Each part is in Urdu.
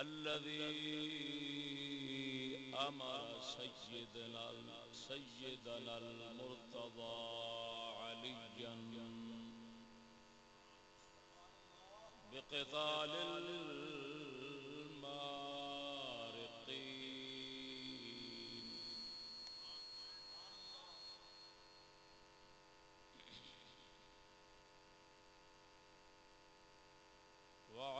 الذي أمر سيدنا سيدنا المرتضى عليا بقتال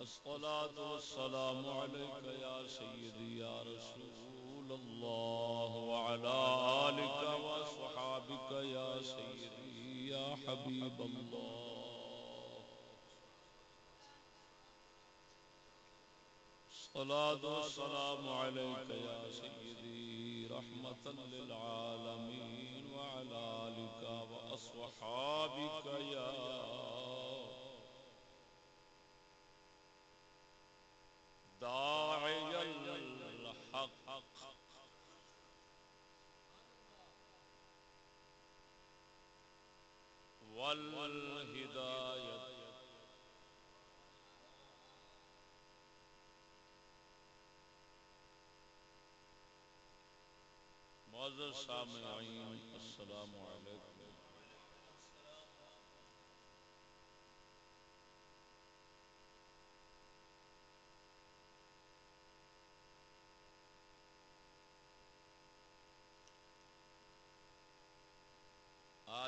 الصلاة والسلام عليك يا سيدي يا رسول الله وعلى آلك وصحابك يا سيدي يا حبيب الله. الصلاة والسلام عليك يا سيدي رحمة للعالمين وعلى آلك وأصحابك يا داعي الحق. والهداية. معزز سامعین السلام علیکم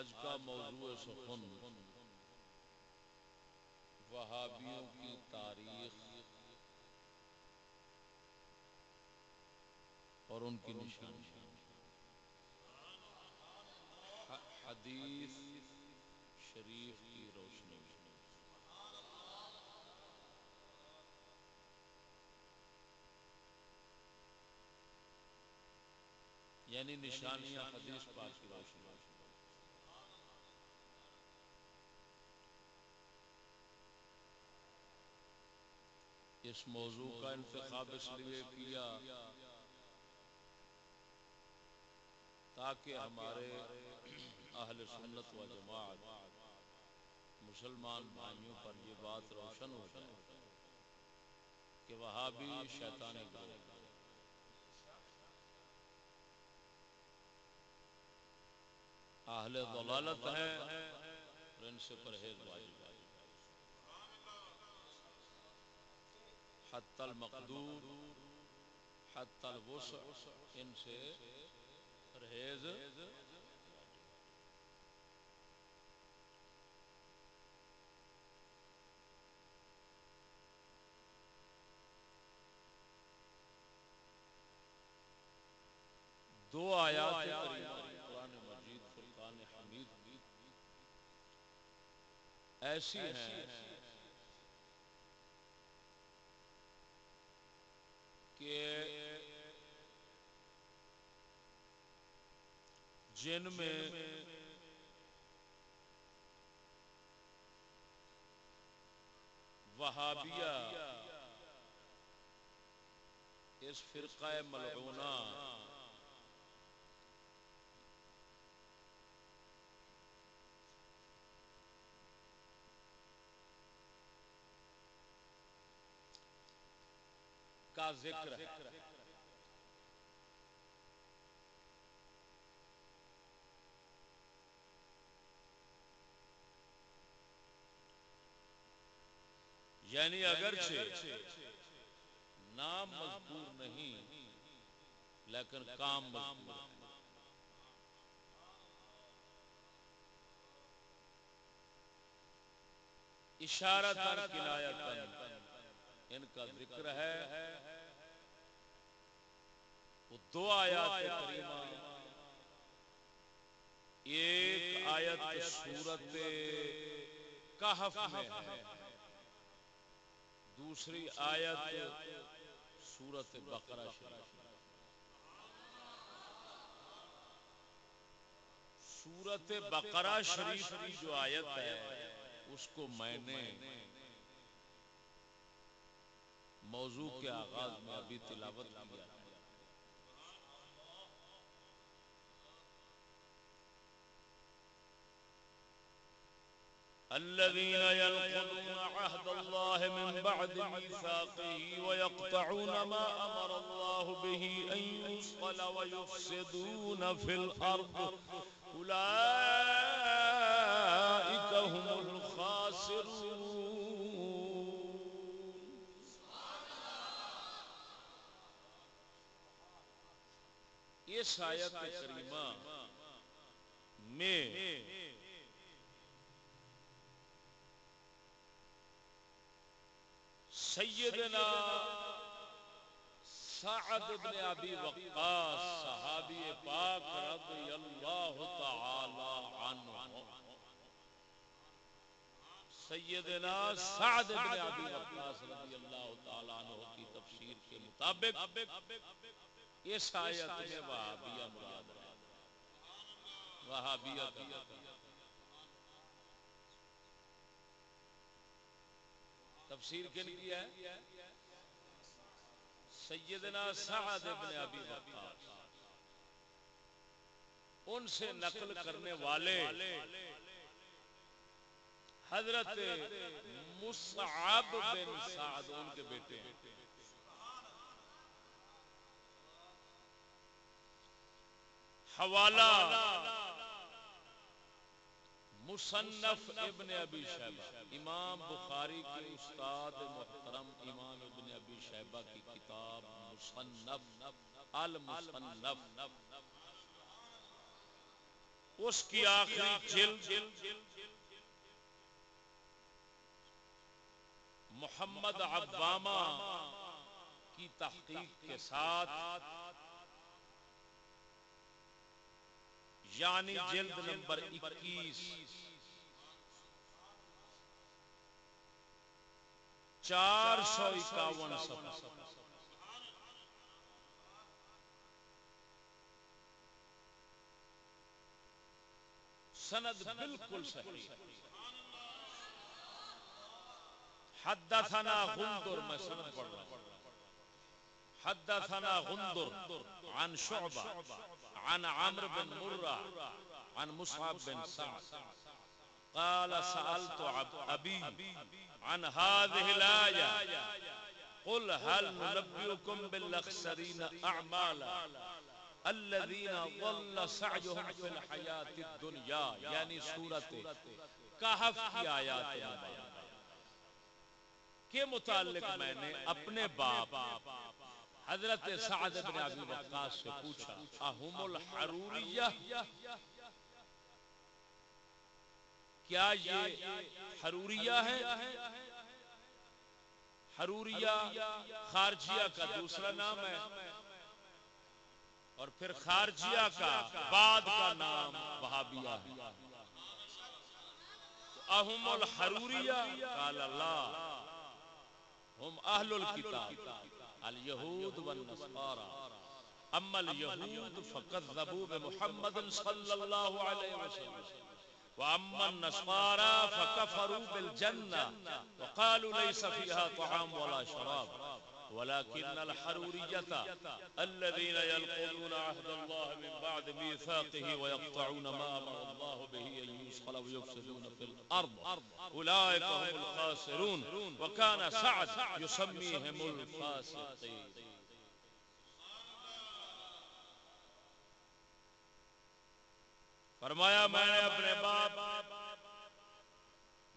آج کا موضوع سخن۔ وہابیوں کی تاریخ۔ اور ان کی نشان حدیث شریف کی روشنی۔ یعنی نشانیاں حدیث پاک کی روشنی۔ اس موضوع کا انتخاب اس لیے کیا تاکہ ہمارے اہل سنت و جماعت مسلمان بھائیوں پر یہ بات روشن ہو جائے کہ وہاں بھی شیطان اہل ضلالت ہیں اور ان سے پرہیز واجب حت المقدور حت الوسع، ان سے پرہیز دو آیات قرآن مجید، فرقان حمید۔ ایسی ہیں کہ جن میں وہابیہ اس فرقہ ملعونہ کا ذکر ہے۔ یعنی اگرچہ نام مذکور نہیں لیکن کام مذکور ہے۔ اشارہ ان کا ذکر ہے۔ وہ دو آیات کریمہ۔ ایک آیت سورت کہف میں ہے۔ دوسری آیت سورت بقرہ شریف۔ سورت بقرہ شریف کی جو آیت ہے، اس کو میں نے موضوع کے آغاز میں ابھی تلاوت کیا الذين ينقضون عهد الله من بعد ميثاقه ويقطعون ما أمر الله به أن يوصل ويفسدون في الأرض. أولئك اس آیت کریمہ۔ میں سیدنا سعد بن ابی وقاص، صحابی پاک رضی اللہ تعالی عنہ۔ سیدنا سعد بن ابی وقاص رضی اللہ تعالی عنہ کی تفسیر کے مطابق اس آیت میں وہابیہ مراد ہے وہابیہ کا تفسیر کے لیے ہے؟ سیدنا سعد ابن ابی وقاص۔ ان سے نقل کرنے والے۔ حضرت مصعب بن سعد، ان کے بیٹے ہیں۔ حوالہ مصنف ابن ابی شیبہ، امام بخاری کے استاد محترم امام ابن ابی شیبہ کی کتاب مصنف، المصنف۔ اس کی آخری جلد محمد عبامہ کی تحقیق کے ساتھ یعنی جلد نمبر اکیس۔ چار سو اکاون سند بالکل صحیح۔ حدثنا غندر، میں سند پڑھ رہا ہوں۔ حدثنا غندر عن شعبہ۔ عن عمرو بن مرة، عن مصعب بن سعد. قال، سألت أبي عن هذه الآية. قل، هل ننبئكم بالأخسرين أعمالا الذين ضل سعيهم في الحياة الدنيا؟ يعني سورة کہف کی آیات کے متعلق میں نے اپنے باپ حضرت سعد بن ابی وقاص سے پوچھا اہم الحروریہ کیا یہ حروریہ ہے؟ حروریہ خارجیہ کا دوسرا نام ہے. اور پھر خارجیہ کا بعد کا نام وہابیہ ہے۔ اہم الحروریہ قال اللہ۔ ہم اہل الكتاب اليهود والنصارى. اما اليهود فكذبوا بمحمد صلى الله عليه وسلم. واما النصارى فكفروا بالجنه وقالوا ليس فيها طعام ولا شراب. ولكن الحرورية الذين يلقون عهد الله من بعد ميثاقه ويقطعون ما أمر الله به أن يوصل ويفسدون في الأرض. أولئك هم الخاسرون. وكان سعد يسميهم الفاسقين. فرمایا، میں نے اپنے باپ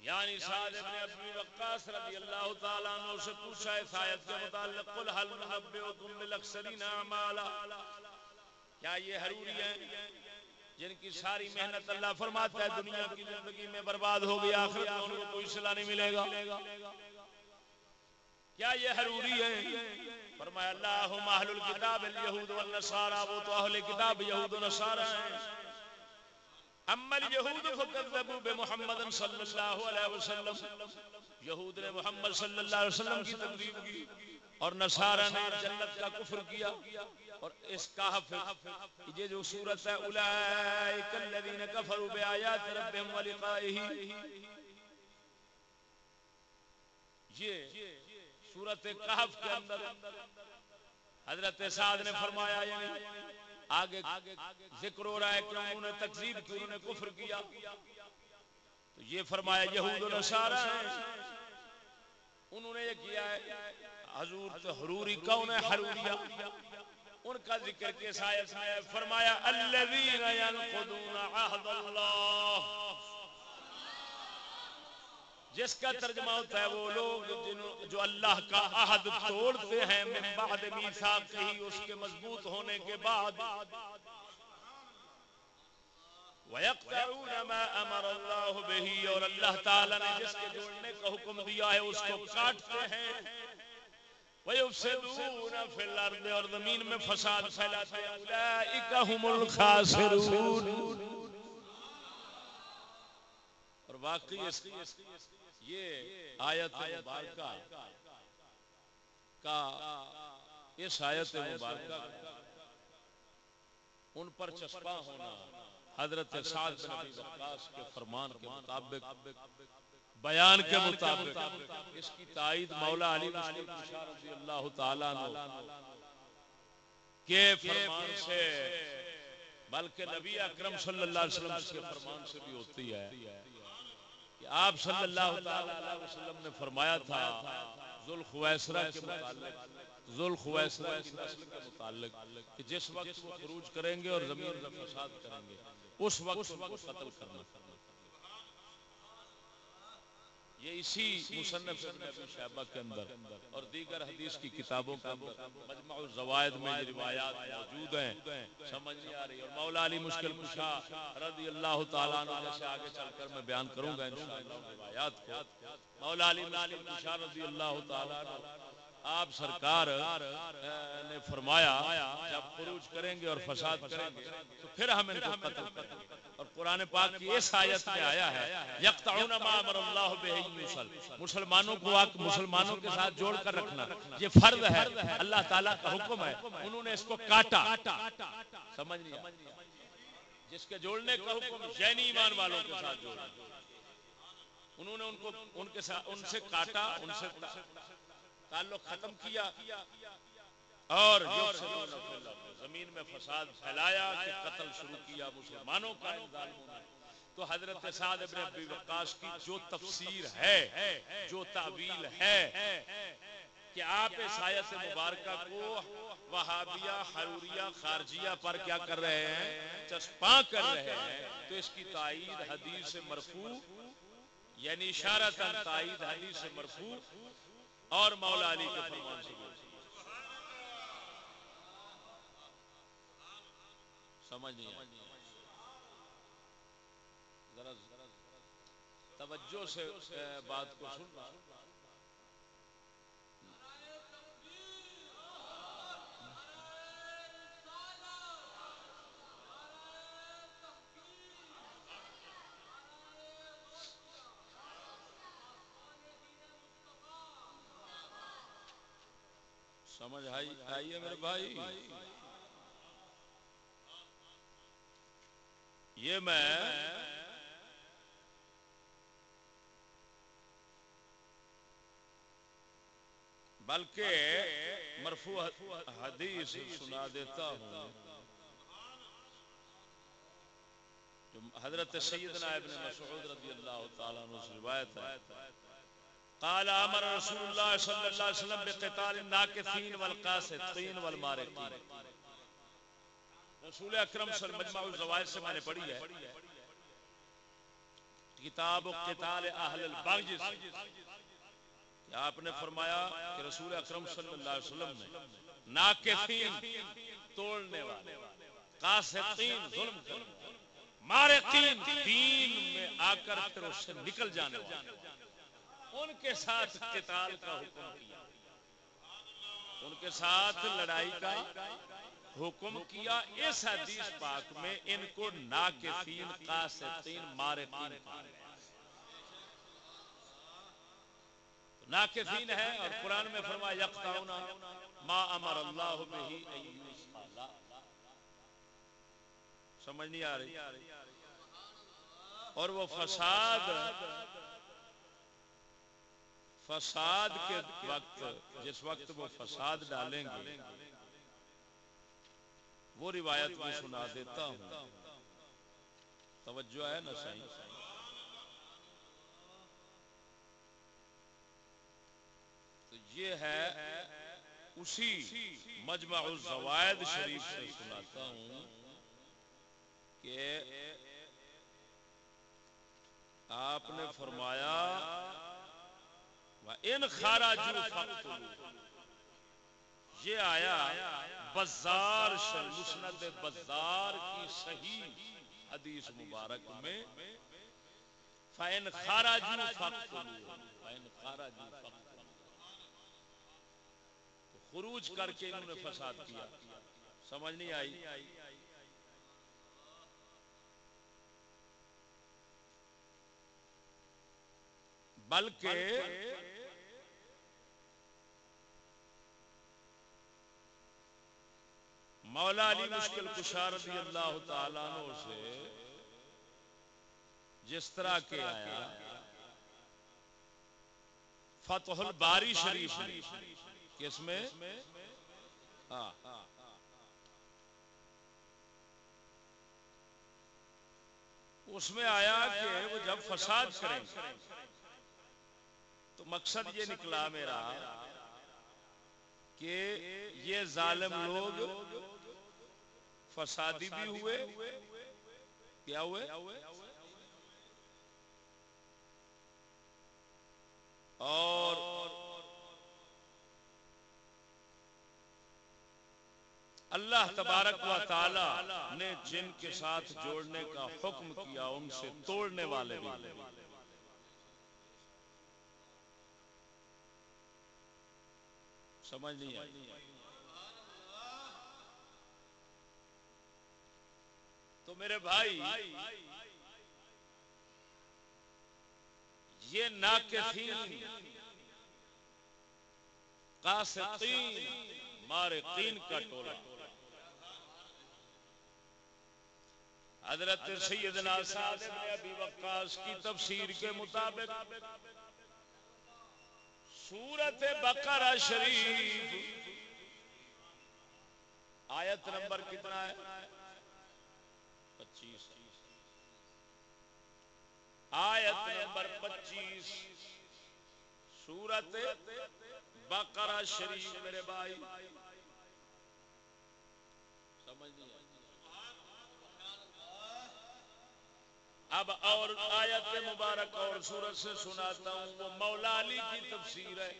یعنی سعد ابن ابی وقاص رضی اللہ تعالیٰ عنہ سے پوچھا آیت کے متعلق قل حل نبئکم بالاکثرین اعمالا؟ کیا یہ حروری ہیں؟ جن کی ساری محنت اللہ فرماتا ہے دنیا کی زندگی میں برباد ہو گیا آخرت میں ان کو کوئی صلاح نہیں ملے گا۔ کیا یہ حروری ہے فرمایا اللہ اہل الكتاب الیہود والنصارى وہ تو اہل کتاب یہود و نصارى ہیں۔ اما اليهود فكذبوا بمحمد صلی اللہ علیہ وسلم. یہود نے محمد صلی اللہ علیہ وسلم کی تکذیب کی اور نصارہ نے جنت کا کفر کیا اور اس کہف یہ جو صورت ہے اولئک الذین کفروا بآیات ربهم ولقائه. یہ صورت کہف کے اندر حضرت سعد نے فرمایا یعنی آگے ذکر ہو رہا ہے کہ انہوں نے تقزیب کی، انہوں نے کفر کیا۔ تو یہ فرمایا یہود و نصارہ ہیں۔ انہوں نے یہ کیا ہے، حضور تو حروری کون ہے حروریہ؟ ان کا ذکر کے سایت میں فرمایا الذین ینقضون عہد اللہ۔ جس کا ترجمہ ہوتا ہے وہ لوگ جو اللہ کا عہد توڑتے ہیں، من بعد میثاق ہی اس کے مضبوط ہونے کے بعد۔ وَيَقْتَعُونَ مَا أَمَرَ اللَّهُ بِهِ، اور اللہ تعالیٰ نے جس کے جوڑنے کا حکم دیا ہے اس کو کاٹتے ہیں۔ وَيُفْسِدُونَ فِي الْأَرْضِ، اور زمین میں فساد پھیلاتے ہیں۔ اُولَئِكَ هُمُ الْخَاسِرُونَ۔ اور واقعی اس یہ آیت مبارکہ کا اس آیت مبارکہ ان پر چسپا ہونا حضرت سعد بن ابی وقاص کے فرمان کے مطابق بیان کے مطابق اس کی تائید مولا علی رضی اللہ تعالیٰ کے فرمان سے بلکہ نبی اکرم صلی اللہ علیہ وسلم کے فرمان سے بھی ہوتی ہے۔ کہ آپ صلی اللہ علیہ وسلم نے فرمایا تھا، ذوالخویسرہ کے متعلق، ذوالخویسرہ کی نسل کے متعلق، کہ جس وقت وہ خروج کریں گے اور زمین میں فساد کریں گے، اس وقت قتل کرنا یہ اسی مصنف شہبہ کے اندر اور دیگر حدیث کی کتابوں کے اندر مجمع الزوائد میں یہ روایات موجود ہیں۔ سمجھ نہیں آ رہی۔ اور مولا علی مشکل کشا رضی اللہ تعالیٰ عنہ جیسے آگے چل کر میں بیان کروں گا انشاءاللہ روایات کو۔ مولا علی مشکل کشا رضی اللہ تعالیٰ عنہ، آپ سرکار نے فرمایا، جب خروج کریں گے اور فساد کریں گے، تو پھر ہم ان کو قتل کریں گے۔ قرآن پاک کی اس آیت میں آیا ہے یقتعون ما امر اللہ بہ یوصل مسلمانوں کو آک مسلمانوں کے ساتھ جوڑ کر رکھنا، یہ فرض ہے، اللہ تعالیٰ کا حکم ہے، انہوں نے اس کو کاٹا۔ سمجھ نہیں جس کے جوڑنے کا حکم یعنی ایمان والوں کے ساتھ جوڑا انہوں نے ان کو، ان کے ساتھ ان سے کاٹا، ان سے تعلق ختم کیا۔ اور زمین میں فساد پھیلایا کہ قتل شروع کیا مسلمانوں کا تو حضرت سعد ابن ابی وقاص کی جو تفسیر ہے جو تعویل ہے کہ آپ اس آیت مبارکہ کو وہابیہ حروریہ خارجیہ پر کیا کر رہے ہیں؟ چسپاں کر رہے ہیں۔ تو اس کی تائید حدیث مرفوع یعنی اشارہ تائید حدیث مرفوع اور مولا علی کے فرمان سے۔ سمجھ نہیں ذرا توجہ سے بات کو سننا سمجھ آئی؟ آئیے میرے بھائی۔ یہ میں بلکہ مرفوع حدیث سنا دیتا ہوں جو حضرت سیدنا ابن مسعود رضی اللہ تعالیٰ عنہ سے روایت ہے۔ قال امر رسول اللہ صلی اللہ علیہ وسلم بقتال الناکثین والقاسطین والمارقین رسول اکرم صلی اللہ مجمع الزوائد سے میں نے پڑھی ہے۔ کتاب قتال اہل البغج کہ آپ نے فرمایا کہ رسول اکرم صلی اللہ علیہ وسلم نے ناکثین توڑنے والے قاسطین ظلم کرنے مارقین دین میں آ کر پھر اس سے نکل جانے والے۔ ان کے ساتھ قتال کا حکم کیا۔ ان کے ساتھ لڑائی کا حکم کیا اس حدیث پاک میں ان کو ناکفین، قاسطین، مارقین کہا گیا۔ ناکفین ہے اور قرآن میں فرمایا یقتاؤنا ما امر اللہ بہی ایوس سمجھ نہیں آ رہی؟ اور وہ فساد فساد کے وقت، جس وقت وہ فساد ڈالیں گے وہ روایت میں سنا دیتا ہوں۔ توجہ ہے نا صحیح تو یہ ہے اسی مجمع الزوائد شریف سے سناتا ہوں کہ آپ نے فرمایا ان خاراجو یہ آیا، بزار مسند بزار کی صحیح حدیث مبارک میں فین خاراجو فین خاراجو خروج کر کے انہوں نے فساد کیا۔ سمجھ نہیں آئی؟ بلکہ مولا علی مشکل کشار رضی اللہ تعالیٰ عنہ سے جس طرح کے آیا، فتح الباری شریف، کس میں؟ ہاں۔ اس میں آیا کہ وہ جب فساد کریں، تو مقصد یہ نکلا میرا کہ یہ ظالم لوگ فسادی بھی ہوئے، کیا ہوئے؟ اور اللہ تبارک و تعالی نے جن کے ساتھ جوڑنے کا حکم کیا، ان سے توڑنے والے والے سمجھ نہیں آئی؟ تو میرے بھائی، یہ ناکفین قاسطین مارقین کا ٹولہ۔ حضرت سیدنا سعد بن ابی وقاص کی تفسیر کے مطابق سورت بقرہ شریف آیت نمبر کتنا ہے؟ پچیس۔ آیت نمبر پچیس۔ سورت بقرہ شریف، میرے بھائی۔ سمجھ نہیں اب اور آیت مبارک اور سورت سے سناتا ہوں، وہ مولا علی کی تفسیر ہے۔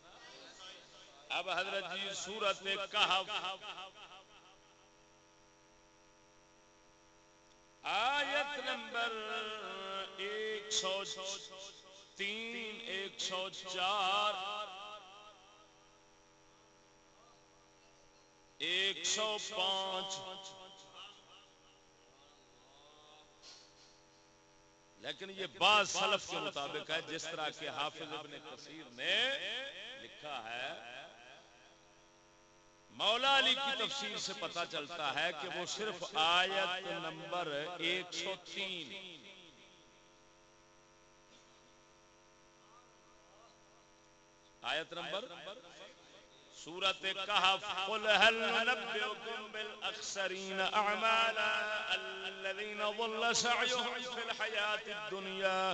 اب حضرت جی سورت کہف۔ آیت نمبر ایک سو تین، ایک سو چار۔ ایک سو پانچ۔ لیکن یہ بعض سلف کے مطابق ہے، جس طرح کے حافظ ابن کثیر نے لکھا ہے مولا علی کی تفسیر سے پتا چلتا ہے کہ وہ صرف آیت نمبر ایک سو تین۔ آیت نمبر سورت کہف۔ قل هل ننبئكم اعمالا الذين ضل سعيهم في الدنيا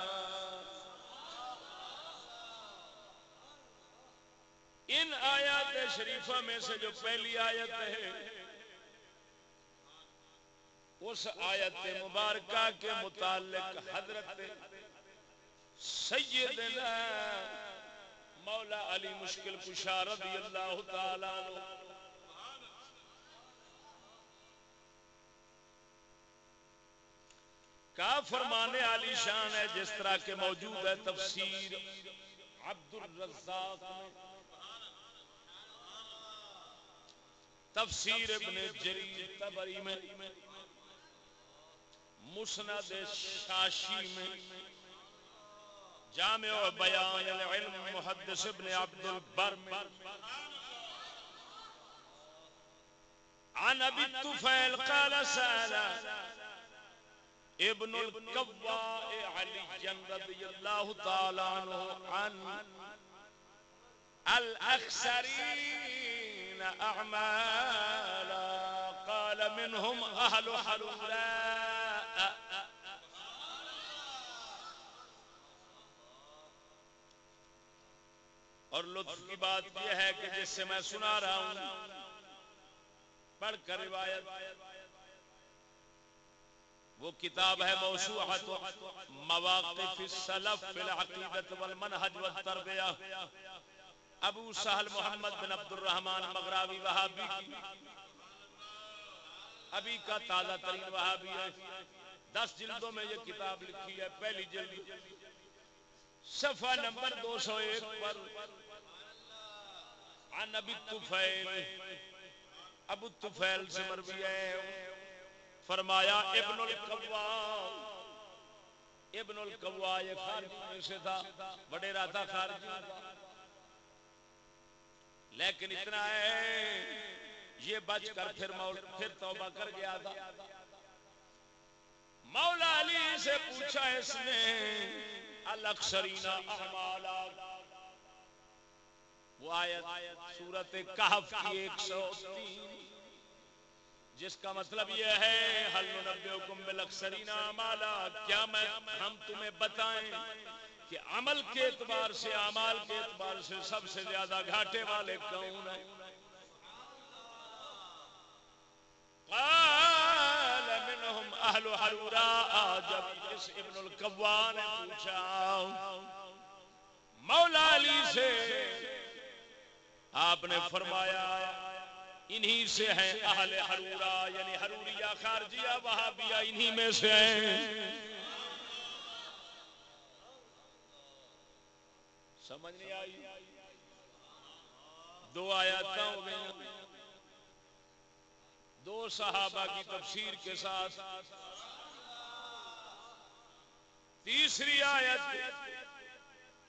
ان آیات شریفہ میں سے جو پہلی آیت ہے، اس آیت مبارکہ کے متعلق حضرت سیدنا مولا علی مشکل کشا رضی اللہ تعالیٰ کا فرمانے علی شان ہے، جس طرح کے موجود ہے تفسیر عبد الرزاق تفسیر ابن جریر تبری میں، مسند شاشی میں، جامع و بیان العلم محدث ابن عبد البر میں۔ عن ابی الطفیل قال سالا ابن القواء علی رضی اللہ تعالی عنہ عن الاخسرین اعمالا قال منهم اہل حلولاء اور لطف کی بات یہ ہے کہ جس سے میں سنا رہا ہوں، پڑھ کر روایت، وہ کتاب ہے موسوعت مواقف السلف فی العقیدت والمنحج والتربیہ۔ ابو سہل محمد بن عبد الرحمن مغراوی وہابی کی۔ ابھی کا تازہ ترین وہابی ہے۔ دس جلدوں میں یہ کتاب لکھی ہے، پہلی جلد۔ صفحہ نمبر دو سو ایک پر۔ عن ابی الطفیل ابو الطفیل سے مروی ہے۔ فرمایا، ابن القوا ابن القوا یہ خارجی میں سے تھا۔ بڑے راتا خارجی۔ لیکن اتنا ہے، یہ بچ کر پھر پھر توبہ کر گیا تھا مولا علی سے پوچھا اس نے الاکثرین اعمالا وہ آیت سورت کہف کی ایک سو تین، جس کا مطلب یہ ہے حل نبیکم بالاکثرین اعمالا؟ کیا میں، ہم تمہیں بتائیں کہ عمل کے اعتبار سے، اعمال کے اعتبار سے سب سے زیادہ گھاٹے والے کون ہیں؟ قال منهم اهل حرورا، جب اس ابن القوا نے پوچھا، مولا علی سے آپ نے فرمایا، انہی سے ہیں اہل حرورا یعنی حروریہ، خارجیہ، وہابیہ، انہی میں سے ہیں۔ سمجھ نہیں آئی۔ دو آیات ہو گئی دو صحابہ کی تفسیر کے ساتھ۔ تیسری آیت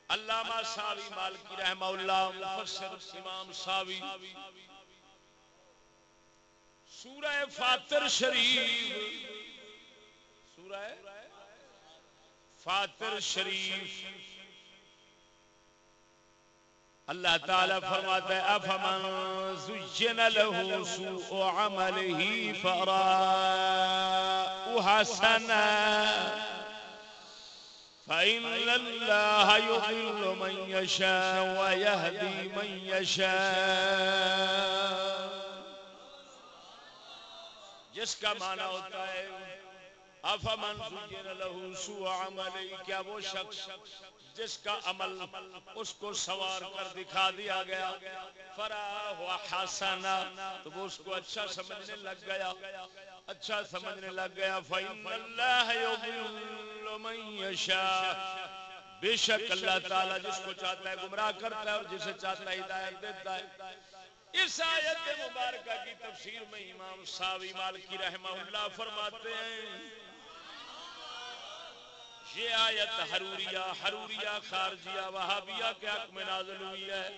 علامہ ساوی مالکی رحمہ اللہ، مفسر امام ساوی۔ سورہ فاتر شریف۔ سورہ فاتر شریف۔ اللہ تعالیٰ فرماتا ہے، افمن زجن له سوء عمله فراء حسنا فإن الله يضل من يشاء ويهدي من يشاء. جس کا معنی ہوتا ہے افمن زجن له سوء عمله کیا وہ شخص جس کا عمل اس کو سوار کر دکھا دیا گیا؟ فرا ہوا حسنا تو وہ اس کو اچھا سمجھنے لگ گیا۔ اچھا سمجھنے لگ گیا۔ فإن اللہ یضل من یشاء بے شک اللہ تعالی جس کو چاہتا ہے گمراہ کرتا ہے اور جسے چاہتا ہے ہدایت دیتا ہے۔ اس آیت مبارکہ کی تفسیر میں امام ساوی مالکی رحمہ اللہ فرماتے ہیں یہ آیت حروریہ حروریہ خارجیہ وہابیہ کے حق میں نازل ہوئی ہے۔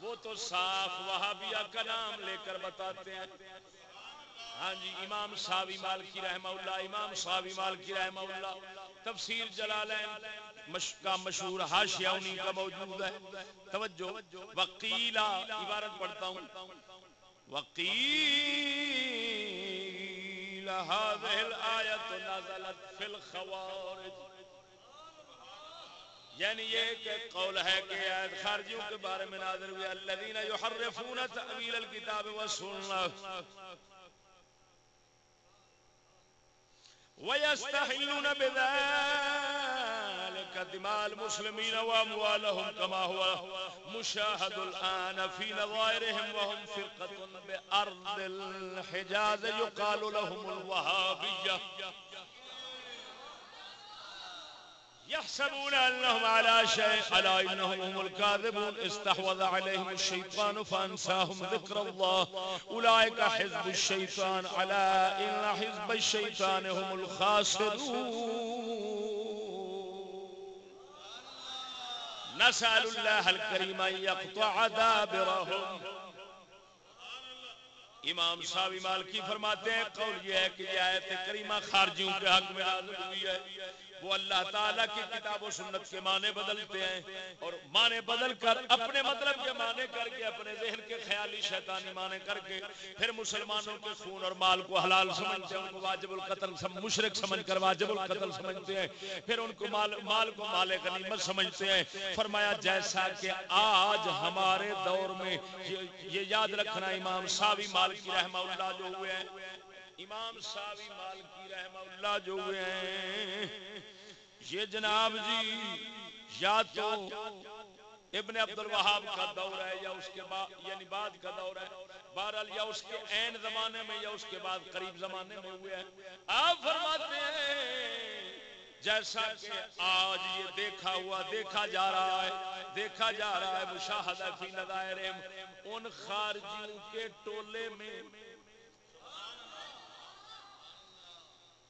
وہ تو صاف وہابیہ کا نام لے کر بتاتے ہیں۔ ہاں جی امام صاوی مالکی رحمہ اللہ، امام صاوی مالکی رحمہ اللہ، تفسیر جلالین کا مشہور حاشیہ انہی کا موجود ہے۔ توجہ، وقیلہ، عبارت پڑھتا ہوں۔ وقیل قيل هذه الآية نزلت في الخوارج۔ یعنی یہ کہ قول ہے کہ آیت خارجیوں کے بارے میں نازل ہوئی، الذين يحرفون تأويل الكتاب والسنة۔ ويستحلون بذلك دماء المسلمين واموالهم كما هو مشاهد الان في نظائرهم وهم فرقه بارض الحجاز يقال لهم الوهابيه يحسبون أنهم على شيء ألا إنهم هم الكاذبون استحوذ عليهم الشيطان فأنساهم ذكر الله أولئك حزب الشيطان على إن حزب الشيطان هم الخاسرون۔ نسأل اللہ الكريم أن دابرہم امام صاحب مالکی فرماتے ہیں، قول یہ ہے کہ یہ آیت کریمہ خارجیوں کے حق میں نازل ہوئی ہے۔ وہ اللہ تعالیٰ کی کتاب و سنت کے معنی بدلتے ہیں اور معنی بدل کر اپنے مطلب کے معنی کر کے اپنے ذہن کے خیالی شیطانی معنی کر کے پھر مسلمانوں کے خون اور مال کو حلال سمجھتے ہیں ان کو واجب القتل مشرق سمجھ کر واجب القتل سمجھتے ہیں پھر ان کو مال, مال کو مال غنیمت سمجھتے ہیں۔ فرمایا جیسا کہ آج ہمارے دور میں یہ یاد رکھنا امام ساوی مال کی رحمہ اللہ جو ہوئے ہیں۔ امام ساوی مال کی رحمہ اللہ جو ہوئے ہیں۔ یہ جناب جی یا تو ابن عبد الوہاب کا دور ہے یا اس کے بعد یعنی بعد کا دور ہے، بہرحال یا اس کے عین زمانے میں یا اس کے بعد قریب زمانے میں ہوئے ہیں۔ آپ فرماتے ہیں، جیسا کہ آج یہ دیکھا ہوا، دیکھا جا رہا ہے، دیکھا جا رہا ہے مشاہدہ فی نظائرہم، ان خارجیوں کے ٹولے میں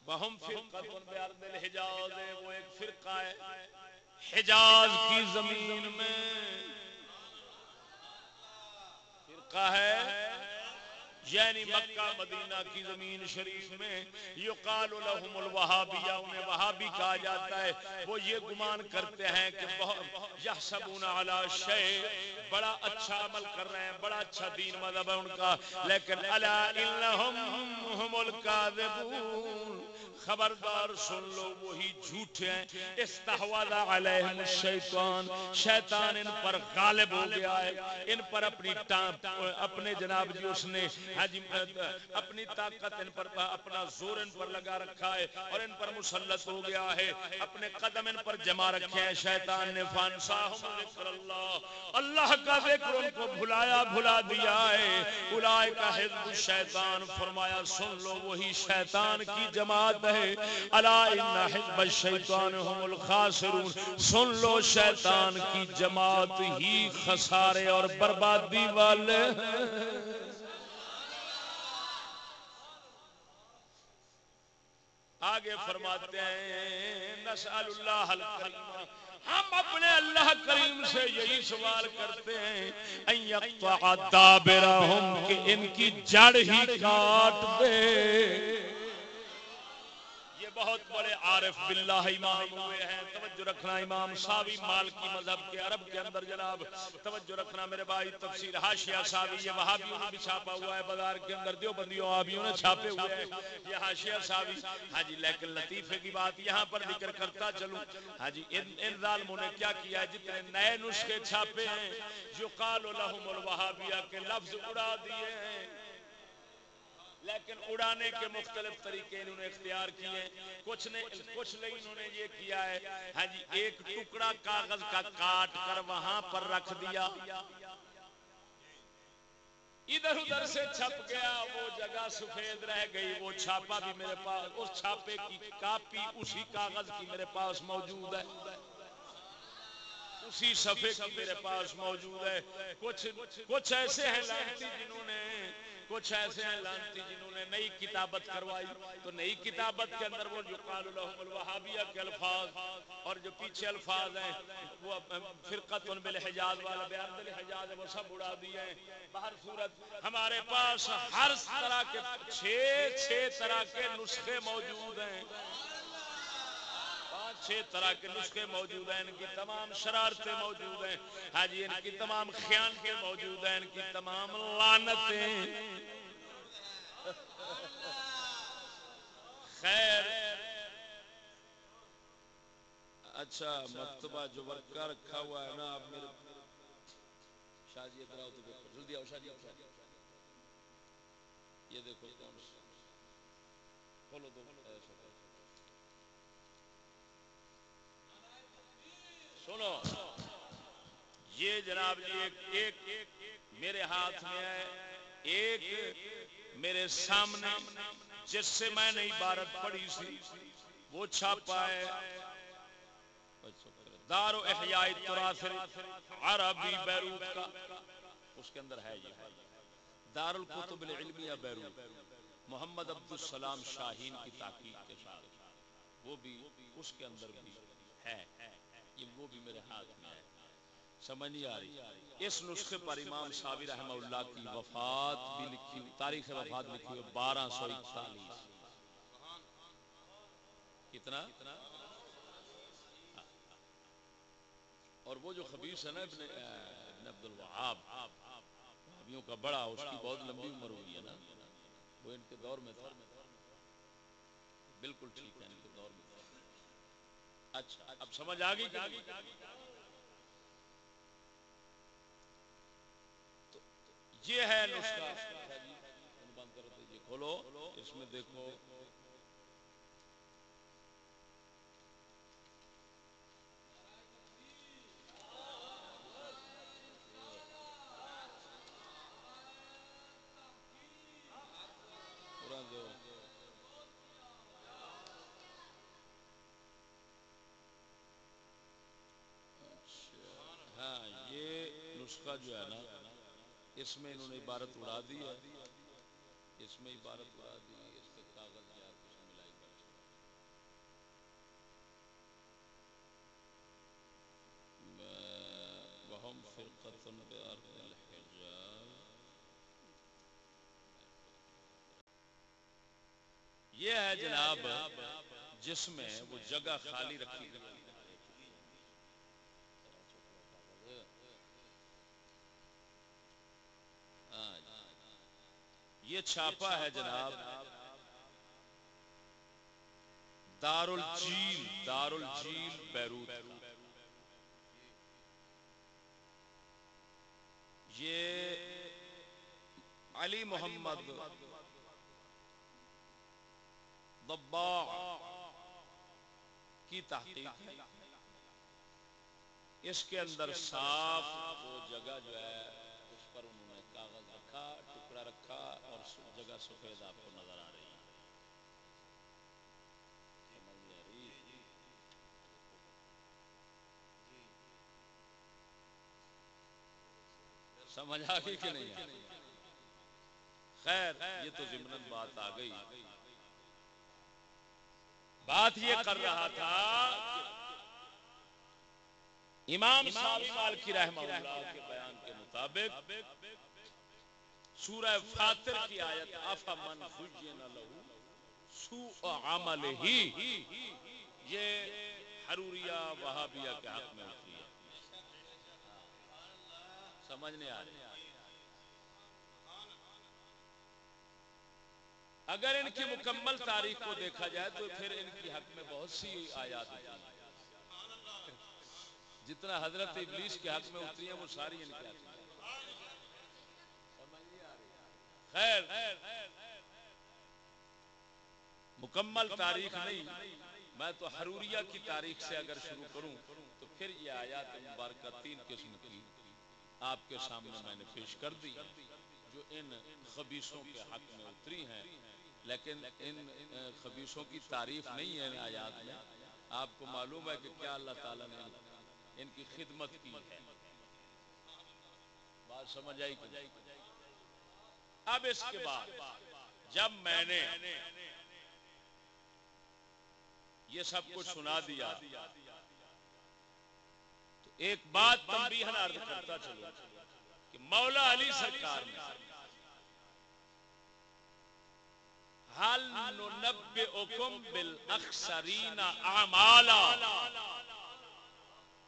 بہم فرقتن بیارد الحجاز وہ ایک فرقہ ہے۔ حجاز کی زمین میں۔ فرقہ ہے۔ یعنی مکہ مدینہ کی زمین شریف میں یقال لهم الوہابیہ انہیں وہابی کہا جاتا ہے۔ وہ یہ گمان کرتے ہیں کہ یحسبون علی شیء۔ بڑا اچھا عمل کر رہے ہیں بڑا اچھا دین مذہب ہے ان کا۔ لیکن الا انہم هم الكاذبون خبردار سن لو، وہی جھوٹے ہیں۔ استحواذ علیہم الشیطان، شیطان ان پر غالب ہو گیا ہے۔ ان پر اپنی اپنے جناب جی اس نے اپنی طاقت ان پر، اپنا زور ان پر لگا رکھا ہے اور ان پر مسلط ہو گیا ہے۔ اپنے قدم ان پر جمع رکھے ہیں۔ شیطان نے فانساہم ذکر اللہ اللہ کا ذکر ان کو بھلایا، بھلا دیا ہے۔ اولائے کا حزب الشیطان، فرمایا سن لو، وہی شیطان کی جماعت ہے ہے، الا ان حزب الشیطان هم الخاسرون. سن لو شیطان کی جماعت ہی خسارے اور بربادی والے آگے فرماتے ہیں، نسأل اللہ الکریم. ہم اپنے اللہ کریم سے یہی سوال کرتے ہیں، ان کہ ان کی جڑ ہی کاٹ دے. بہت بڑے عارف باللہ امام ہوئے ہیں۔ توجہ رکھنا امام ساوی مالکی مذہب کے عرب کے اندر جناب۔ توجہ رکھنا میرے بھائی، تفسیر حاشیہ ساوی یہ وہابیوں نے بھی چھاپا ہوا ہے۔ بازار کے اندر دیوبندیوں وہابیوں نے چھاپے ہوئے ہیں۔ یہ حاشیہ ساوی ہاں جی لیکن لطیفے کی بات یہاں پر ذکر کرتا چلوں۔ ہاں جی ان ان ظالموں نے کیا کیا ہے؟ جتنے نئے نسخے چھاپے ہیں۔ جو قال لهم الوہابیہ کے لفظ اڑا دیے ہیں۔ لیکن اڑانے کے مختلف طریقے انہوں نے اختیار کیے کچھ نے کچھ نے انہوں نے یہ کیا ہے۔ ہاں جی ایک ٹکڑا کاغذ کا کاٹ کر وہاں پر رکھ دیا۔ ادھر ادھر سے چھپ گیا، وہ جگہ سفید رہ گئی، وہ چھاپا بھی میرے پاس، اس چھاپے کی کاپی اسی کاغذ کی میرے پاس موجود ہے۔ اسی صفحے کی میرے پاس موجود ہے۔ کچھ کچھ ایسے ہیں لانتی جنہوں نے کچھ ایسے ہیں، لانتی جنہوں نے نئی کتابت کروائی۔ تو نئی کتابت کے اندر وہ جو قال لهم الوهابیہ کے الفاظ اور جو پیچھے الفاظ ہیں، وہ فرقت بالحجاز والا بیان بالحجاز ہے وہ سب اڑا دیے ہیں۔ باہر صورت ہمارے پاس ہر طرح کے چھ چھ طرح کے نسخے موجود ہیں۔ چھ طرح کے نسخے موجود ہیں، ان کی تمام شرارتیں موجود ہیں۔ ہاں جی ان کی تمام خیان کے موجود ہیں، ان کی تمام لانتیں خیر۔ اچھا مکتبہ جو ورکا رکھا ہوا ہے نا، آپ میرے شاہ جی ادھر آؤ تو دیکھو۔ جلدی آؤ، شاہ جی۔ یہ دیکھو کون کھولو دو ایسا سنو، یہ جناب جی ایک میرے ہاتھ میں ہے، ایک میرے سامنے، جس سے میں نے عبارت پڑھی سی، وہ چھاپا ہے۔ دار و احیاء تراث عربی بیروت کا۔ اس کے اندر ہے یہ۔ دار القتب العلمیہ بیروت، محمد عبد السلام شاہین کی تحقیق کے ساتھ۔ وہ بھی اس کے اندر بھی ہے۔ یہ وہ بھی میرے ہاتھ میں ہے۔ سمجھ نہیں آ رہی۔ اس نسخے پر امام صابر رحمہ اللہ کی وفات بھی لکھی، تاریخ وفات لکھی ہوئی بارہ سو اکتالیس۔ کتنا؟ اور وہ جو خبیص ہے نا ابن ابن عبد الوہاب وہابیوں کا بڑا، اس کی بہت لمبی عمر ہوئی ہے نا۔ وہ ان کے دور میں تھا۔ بالکل ٹھیک ہے، ان کے دور میں۔ اچھا اب سمجھ آ گئی یہ ہے نسخہ. بند کر دیجیے کھولو. اس میں دیکھو نسخہ جو ہے نا، اس میں انہوں نے عبارت اڑا دی ہے۔ اس میں عبارت اڑا دی ہے۔ اس کے کاغذ یا کچھ ملائی کر وہم فرقت بارد الحجاز۔ یہ ہے جناب، جس میں وہ جگہ خالی رکھی گئی یہ چھاپا ہے جناب۔ دار الجیل دار الجیل بیروت۔ یہ علی محمد ضباع کی تحقیق ہے۔ اس کے اندر صاف وہ جگہ جو ہے، اس پر انہوں نے کاغذ رکھا۔ ٹکڑا رکھا اور جگہ سفید آپ کو نظر آ رہی ہے۔ سمجھ آ گئی کہ نہیں خیر، یہ تو ضمن بات آ گئی۔ بات یہ کر رہا تھا امام صاحب مالکی رحمہ اللہ کے بیان کے مطابق سورہ فاتر کی آیت افا من خجین لہو سوء عمل ہی یہ حروریہ وہابیہ کے حق میں ہوتی ہے۔ سمجھ نہیں آ رہی۔ اگر ان کی مکمل تاریخ کو دیکھا جائے تو پھر ان کی حق میں بہت سی آیات ہوتی ہیں۔ جتنا حضرت ابلیس کے حق میں اتری ہیں، وہ ساری ان کے حق میں۔ خیر۔ مکمل تاریخ نہیں، میں تو حروریہ کی تاریخ سے اگر شروع کروں تو پھر یہ آیات مبارکہ تین قسم کی آپ کے سامنے میں نے پیش کر دی جو ان خبیصوں کے حق میں اتری ہیں۔ لیکن ان خبیصوں کی تعریف نہیں ہے آیات میں۔ آپ کو معلوم ہے کہ کیا اللہ تعالیٰ نے ان کی خدمت کی ہے۔ بات سمجھ آئی کہ اب اس کے بعد جب میں نے یہ سب کچھ سنا دیا، تو ایک بات تنبیہن عرض کرتا چلو کہ مولا علی سرکار نے حل ننبئکم بالاخسرین اعمالا۔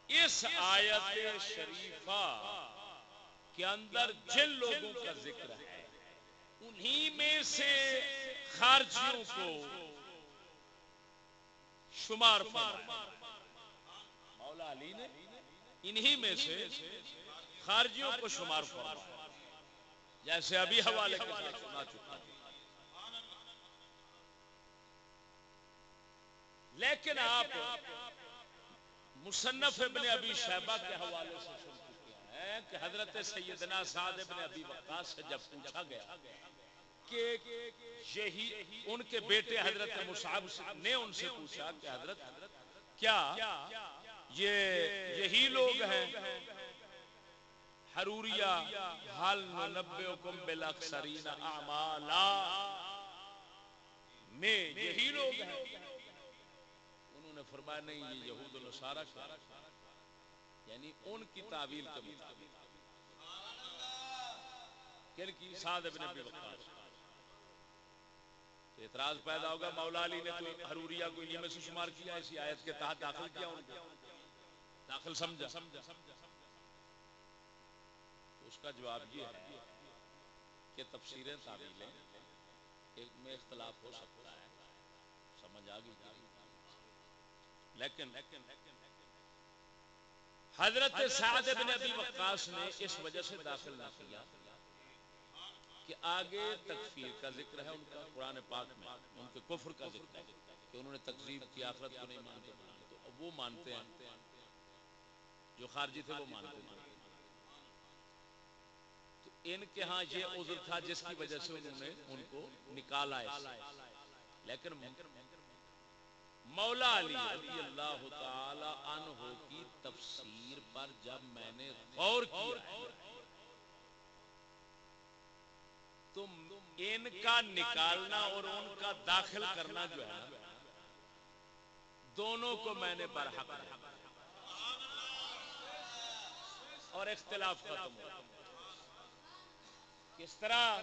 اس آیت شریفہ کے اندر جن لوگوں کا ذکر ہے انہی میں سے خارجیوں کو شمار مولا علی نے انہی میں سے خارجیوں کو شمار فرمایا۔ جیسے ابھی حوالے کے ساتھ سنا چکا لیکن آپ مصنف ابن ابی شہبہ کے حوالے سے سن کہ حضرت سیدنا سعد ابن ابی وقاص سے جب پوچھا گیا کہ یہی ان کے بیٹے حضرت مصعب نے ان سے پوچھا کہ حضرت، کیا یہ یہی لوگ ہیں؟ حروریہ حل ننبئکم بالاکثرین اعمالا۔ میں یہی لوگ ہیں۔ انہوں نے فرمایا، نہیں، یہ یہود و نصارہ کا یعنی ان کی تعویل کے مطابق۔ کن کی؟ سعد ابن ابی وقاص۔ اعتراض پیدا ہوگا، مولا علی نے تو حروریہ کو انہی میں سے شمار کیا، اسی آیت کے تحت داخل کیا ان کو۔ داخل سمجھا۔ اس کا جواب یہ ہے کہ تفسیریں تعویلیں ایک میں اختلاف ہو سکتا ہے۔ سمجھ آ گئی۔ لیکن حضرت سعد بن ابی وقاص نے اس وجہ سے داخل نہ کیا کہ آگے تکفیر کا ذکر ہے ان کا، قرآن پاک میں، ان کے کفر کا ذکر ہے کہ انہوں نے تقریب کی، آخرت کو نہیں مانتے۔ تو اب وہ مانتے ہیں۔ جو خارجی تھے وہ مانتے ہیں۔ تو ان کے ہاں یہ عذر تھا جس کی وجہ سے انہوں نے ان کو نکالا ہے۔ لیکن مولا علی رضی اللہ تعالی عنہ کی تفسیر پر جب میں نے غور کیا، تم ان کا نکالنا اور ان کا داخل کرنا جو ہے دونوں کو میں نے برحق اور اختلاف ختم کس طرح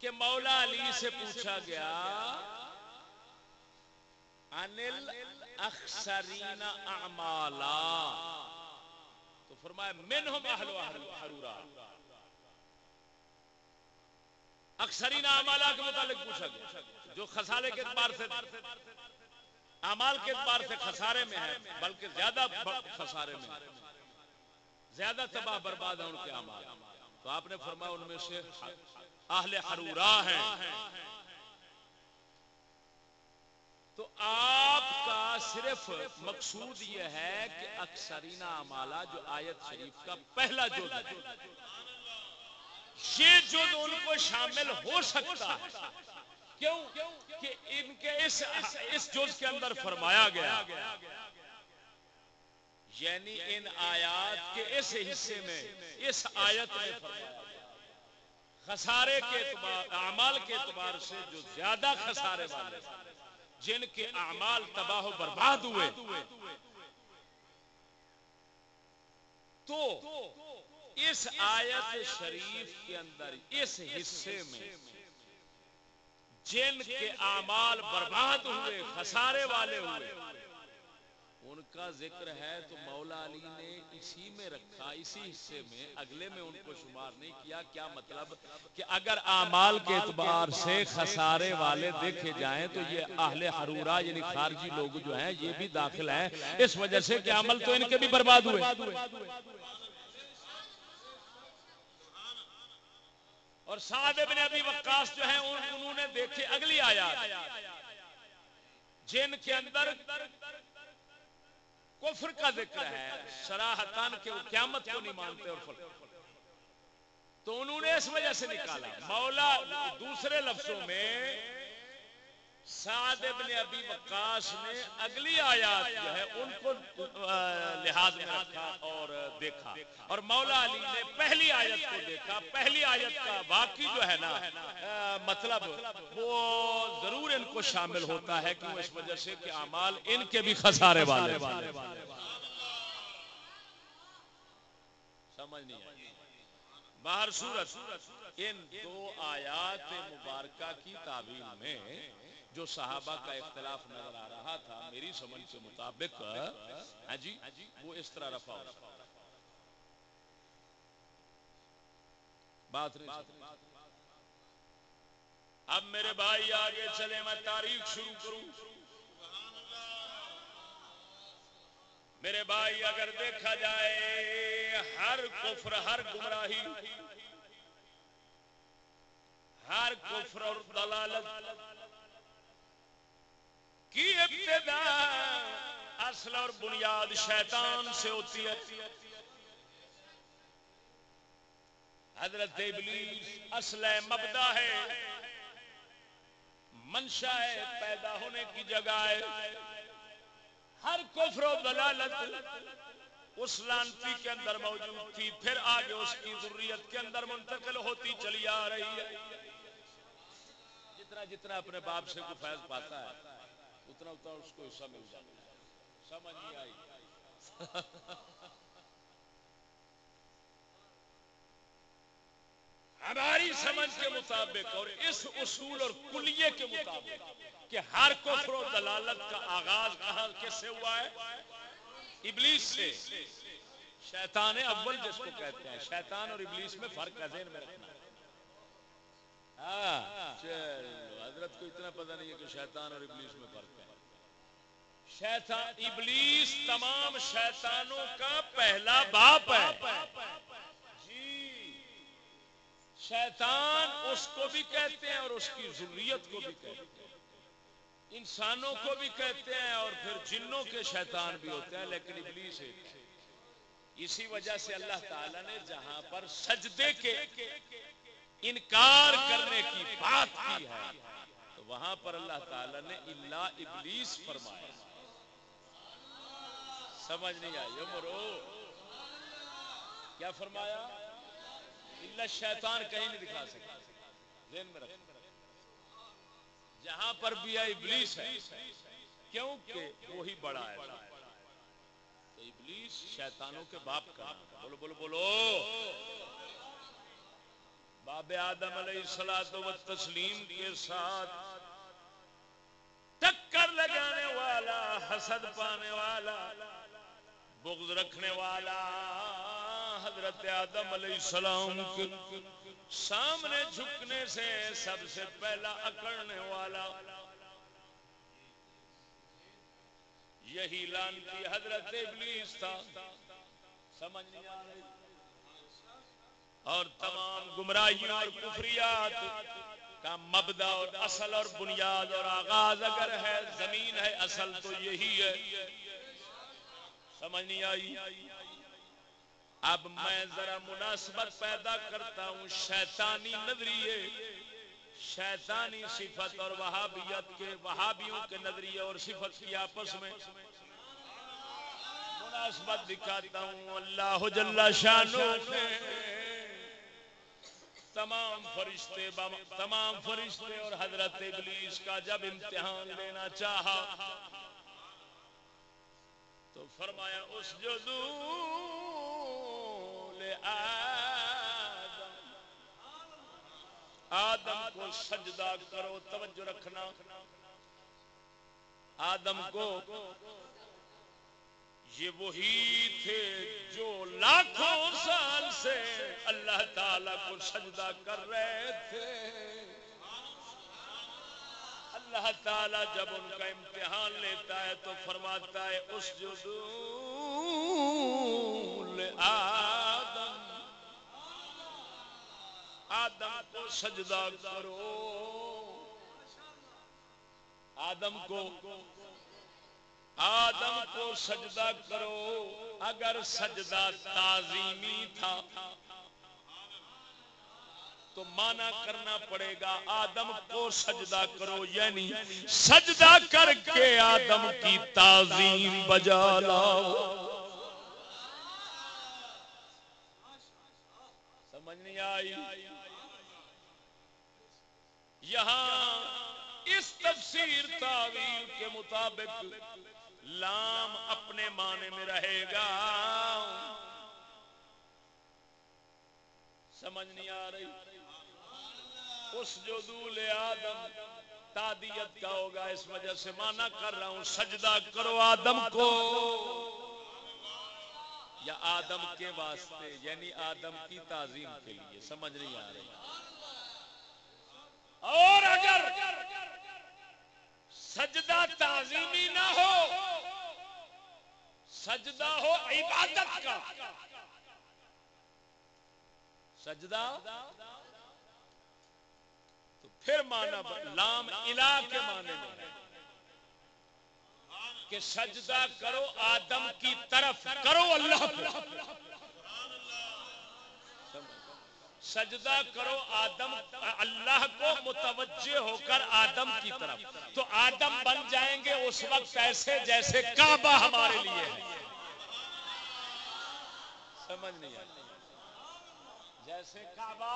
کہ مولا علی سے پوچھا گیا انل اخسرین اعمالا۔ تو فرمایا، منہم اہل حرورا۔ اکثرین اعمالا کے متعلق پوچھا گیا۔ جو خسارے کے اعتبار سے، اعمال کے اعتبار سے خسارے میں ہے، بلکہ زیادہ خسارے میں ہے۔ زیادہ تباہ برباد ہیں ان کے اعمال۔ تو آپ نے فرمایا، ان میں سے اہل حرورا ہیں۔ تو آپ کا صرف مقصود یہ ہے کہ اکثرین اعمالہ جو آیت شریف کا پہلا جو یہ جو ان کو شامل ہو سکتا ہے۔ کیوں؟ کہ ان کے اس اس جز کے اندر فرمایا گیا یعنی ان آیات کے اس حصے میں، اس آیت میں فرمایا خسارے کے اعمال کے اعتبار سے جو زیادہ خسارے والے جن کے اعمال تباہ و برباد ہوئے۔ تو اس آیت شریف کے اندر، اس حصے میں جن کے اعمال برباد ہوئے، خسارے والے ہوئے کا ذکر ہے تو مولا علی نے اسی میں رکھا، اسی حصے میں، اگلے میں ان کو شمار نہیں کیا۔ کیا مطلب؟ کہ اگر اعمال کے اعتبار سے خسارے والے دیکھے جائیں تو یہ اہل حرورہ یعنی خارجی لوگ جو ہیں، یہ بھی داخل ہیں۔ اس وجہ سے کہ عمل تو ان کے بھی برباد ہوئے۔ اور سعد ابن ابی وقاص جو ہیں انہوں نے دیکھے اگلی آیات۔ جن کے اندر کفر کا ذکر ہے سراہتان کے وہ قیامت کو نہیں مانتے اور تو انہوں نے اس وجہ سے نکالا۔ مولا، دوسرے لفظوں میں سعد ابن ابی وقاص نے اگلی آیات جو ہے ان کو لحاظ میں رکھا اور دیکھا۔ اور مولا علی نے پہلی آیت کو دیکھا۔ پہلی آیت کا باقی جو ہے نا مطلب وہ ضرور ان کو شامل ہوتا ہے کہ اس وجہ سے کہ اعمال ان کے بھی خسارے والے سمجھ نہیں آئی۔ باہر صورت ان دو آیات مبارکہ کی تعبیر میں جو صحابہ کا اختلاف نظر آ رہا تھا، میری سمجھ کے مطابق ہاں جی وہ اس طرح رفع ہو بات اب میرے بھائی آگے چلے میں تاریخ شروع کروں۔ میرے بھائی، اگر دیکھا جائے، ہر کفر، ہر گمراہی، ہر کفر اور دلالت کی ابتدا اصل اور بنیاد شیطان سے ہوتی ہے؟ حضرت ابلیس اصل مبدا ہے، منشا ہے پیدا ہونے کی جگہ ہے۔ ہر کفر و دلالت اس لانتی کے اندر موجود تھی، پھر آگے اس کی ضروریت کے اندر منتقل ہوتی چلی آ رہی ہے۔ جتنا جتنا اپنے باپ سے کوئی فیض پاتا ہے۔ اتنا اتنا اس کو حصہ مل جاتا ہے۔ سمجھ نہیں آئی۔ ہماری سمجھ کے مطابق اور اس اصول اور کلیے کے مطابق کہ ہر کفر و دلالت کا آغاز کہاں کس سے ہوا ہے؟ ابلیس سے۔ شیطان اول جس کو کہتے ہیں۔ شیطان اور ابلیس میں فرق ہے ذہن میں رکھنا۔ ہاں۔ حضرت کو اتنا پتہ نہیں ہے کہ شیطان اور ابلیس میں فرق ہے۔ شیطان ابلیس تمام شیطانوں کا پہلا باپ ہے۔ جی۔ شیطان اس کو بھی کہتے ہیں اور اس کی ضروریت کو بھی کہتے ہیں۔ انسانوں کو بھی کہتے ہیں اور پھر جنوں کے شیطان بھی ہوتے ہیں لیکن ابلیس ایک اسی وجہ سے اللہ تعالی نے جہاں پر سجدے کے انکار کرنے کی بات کی ہے، تو وہاں پر اللہ تعالی نے اللہ ابلیس فرمایا۔ سمجھ نہیں آئی مرو۔ کیا فرمایا؟ اللہ شیطان کہیں نہیں دکھا سکتا۔ ذہن میں رکھ جہاں پر بھی ابلیس ہے۔ کیونکہ وہی بڑا ہے۔ تو ابلیس شیطانوں کے باپ کا بولو بولو بولو۔ باب آدم علیہ السلام و تسلیم کے ساتھ ٹکر لگانے والا، حسد پانے والا، بغض رکھنے والا حضرت آدم علیہ السلام کے سامنے جھکنے سے سب سے پہلا اکڑنے والا۔ یہی لانتی حضرت ابلیس تھا۔ سمجھ نہیں آ رہی۔ اور تمام گمراہیوں اور کفریات کا مبدا اور اصل اور بنیاد اور آغاز اگر ہے، زمین ہے، اصل تو یہی ہے۔ سمجھ نہیں آئی؟ اب میں ذرا مناسبت پیدا کرتا ہوں، شیطانی نظریے، شیطانی صفت اور وہابیت کے، وہابیوں کے نظریے اور صفت کی آپس میں مناسبت دکھاتا ہوں۔ اللہ جل شانو نے تمام فرشتے تمام فرشتے اور حضرت ابلیس کا جب امتحان لینا چاہا، تو فرمایا، اس جو آدم کو سجدہ کرو، توجہ رکھنا۔ آدم کو یہ وہی تھے جو لاکھوں سال سے اللہ تعالی کو سجدہ کر رہے تھے۔ اللہ تعالی جب ان کا امتحان لیتا ہے تو فرماتا ہے اس آدم۔ آدم کو سجدہ کرو۔ آدم کو آدم کو سجدہ کرو، اگر سجدہ تعظیمی تھا۔ تو مانا کرنا پڑے گا، آدم کو سجدہ کرو یعنی سجدہ کر کے آدم کی تعظیم بجا لاؤ۔ سمجھ نہیں آئی؟ یہاں اس تفسیر تعویل کے مطابق لام اپنے معنی میں رہے گا۔ سمجھ نہیں آ رہی۔ اس جو دول آدم تادیت کا ہوگا، اس وجہ سے مانا کر رہا ہوں، سجدہ کرو آدم کو۔ یا آدم کے واسطے یعنی آدم کی تعظیم کے لیے، سمجھ نہیں آ رہی۔ اور اگر سجدہ تعظیمی نہ ہو، سجدہ ہو عبادت کا۔ سجدہ، تو پھر مانا لام الہ کے معنی میں کہ سجدہ کرو آدم کی طرف، کرو اللہ کو۔ سجدہ کرو آدم، اللہ کو متوجہ ہو کر آدم کی طرف۔ تو آدم بن جائیں گے اس وقت ایسے جیسے کعبہ ہمارے لیے۔ سمجھ نہیں جیسے کعبہ۔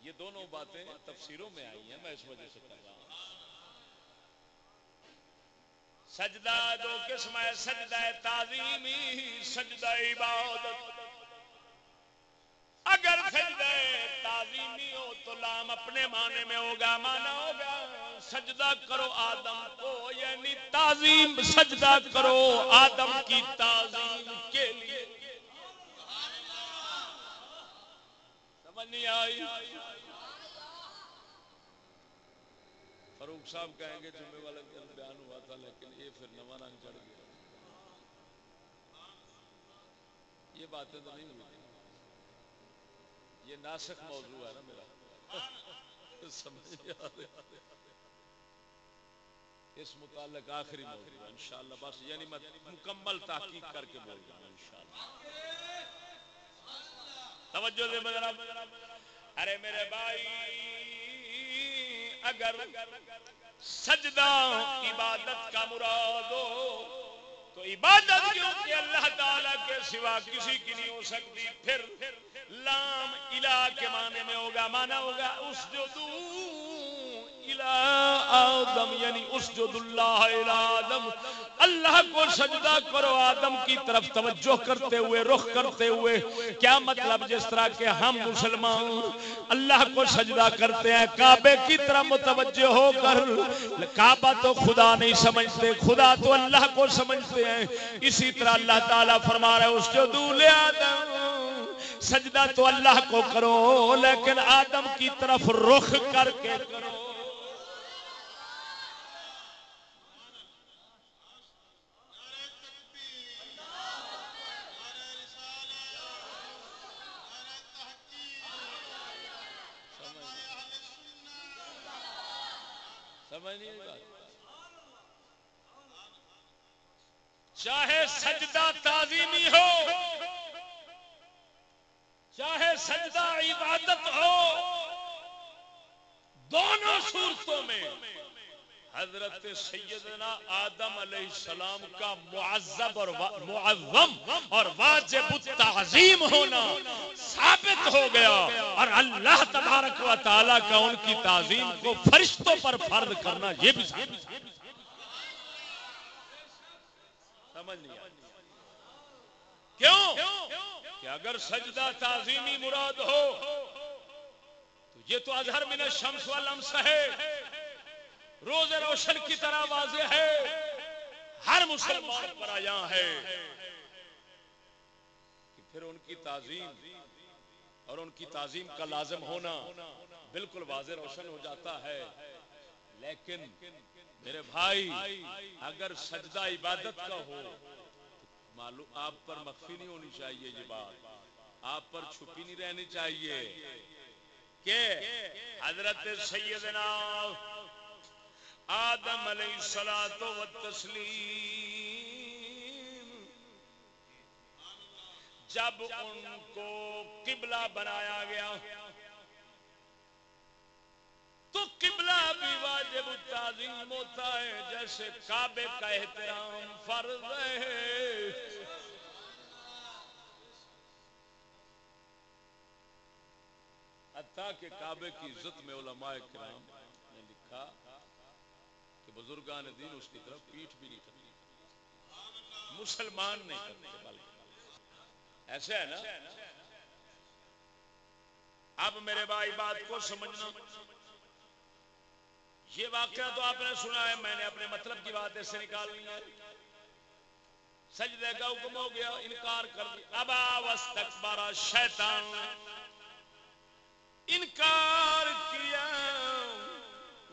یہ دونوں باتیں تفسیروں میں آئی ہیں، میں اس وجہ سے کر رہا ہوں۔ سجدہ دو قسم ہے سجدہ تعظیمی، سجدہ عبادت۔ اگر سجدہ تعظیمی ہو تو لام اپنے معنی میں ہوگا مانا ہوگا، سجدہ کرو آدم کو یعنی تعظیم، سجدہ کرو آدم کی تعظیم کے لیے۔ سمجھ نہیں آئی؟ فاروق صاحب کہیں گے، جمعے والا دن بیان ہوا تھا، لیکن یہ پھر نواں رنگ چڑھ گیا۔ یہ باتیں تو نہیں ہوئی۔ یہ ناسک موضوع ہے نا میرا۔ سمجھ اس متعلق آخری موضوع انشاءاللہ۔ بس یعنی میں مکمل تحقیق کر کے بول رہا ہوں، انشاءاللہ۔ توجہ دے ارے میرے بھائی، اگر سجدہ عبادت کا مراد ہو، تو عبادت کیونکہ اللہ تعالی کے سوا کسی کی نہیں ہو سکتی۔ پھر لام الہ کے معنی میں ہوگا مانا ہوگا اس جو آدم یعنی اس جو اللہ آدم۔ اللہ کو سجدہ کرو، آدم کی طرف توجہ کرتے ہوئے، رخ کرتے ہوئے۔ کیا مطلب جس طرح کہ ہم مسلمان اللہ کو سجدہ کرتے ہیں، کعبے کی طرف متوجہ ہو کر۔ کعبہ تو خدا نہیں سمجھتے، خدا تو اللہ کو سمجھتے ہیں۔ اسی طرح اللہ تعالیٰ فرما رہے اس جو دولے آدم سجدہ تو اللہ کو کرو لیکن آدم کی طرف رخ کر کے کرو چاہے سجدہ تعظیمی ہو چاہے سجدہ عبادت ہو دونوں صورتوں میں حضرت سیدنا آدم علیہ السلام کا معذب اور معظم اور واجب تعظیم ہونا ثابت ہو گیا اور اللہ تبارک و تعالی کا ان کی تعظیم کو فرشتوں پر فرض کرنا یہ بھی ثابت سمجھ نہیں کیوں؟ کہ اگر سجدہ تعظیمی مراد ہو تو یہ تو اظہر من الشمس والامس ہے۔ روز روشن کی طرح واضح ہے۔ ہر مسلمان پر آیا ہے کہ پھر ان کی تعظیم اور ان کی تعظیم کا لازم ہونا بالکل واضح روشن ہو جاتا ہے۔ لیکن میرے بھائی، اگر سجدہ عبادت کا ہو، معلوم آپ پر مخفی نہیں ہونی چاہیے یہ بات۔ آپ پر چھپی نہیں رہنی چاہیے کہ حضرت سیدنا آدم علیہ السلام و تسلیم جب ان کو قبلہ بنایا گیا، تو قبلہ بھی واجب تعظیم ہوتا ہے، جیسے کعبے کا احترام فرض ہے۔ حتیٰ کہ کعبے کی عزت میں علماء کرام نے لکھا کہ بزرگان دین اس کی طرف پیٹ بھی نہیں کرتی مسلمان نہیں کرتے، بلکہ ایسے ہے نا۔ اب میرے بھائی، بات کو سمجھنا۔ یہ واقعہ تو آپ نے سنا ہے، میں نے اپنے مطلب کی بات اس سے نکالنی ہے۔ سجدے کا حکم ہو گیا، انکار کر دیا۔ اب آوستکبارا شیطان انکار کیا۔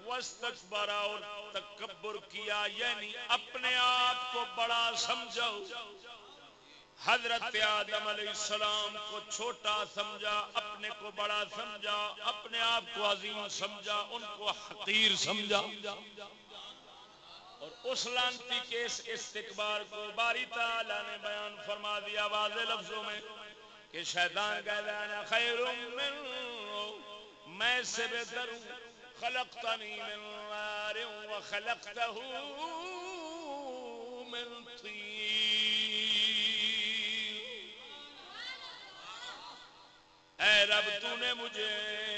وستکبارا اور تکبر کیا یعنی اپنے آپ کو بڑا سمجھو حضرت آدم علیہ السلام کو چھوٹا سمجھا، اپنے کو بڑا سمجھا، اپنے آپ کو عظیم سمجھا، ان کو حقیر سمجھا۔ اور اس لانتی کے اس استقبار کو باری تعالیٰ نے بیان فرما دیا واضح لفظوں میں کہ شیطان کہتا ہے، خیر من، میں سے بہتر ہوں۔ خلقتنی من نار و خلقتہ من اے رب تو نے مجھے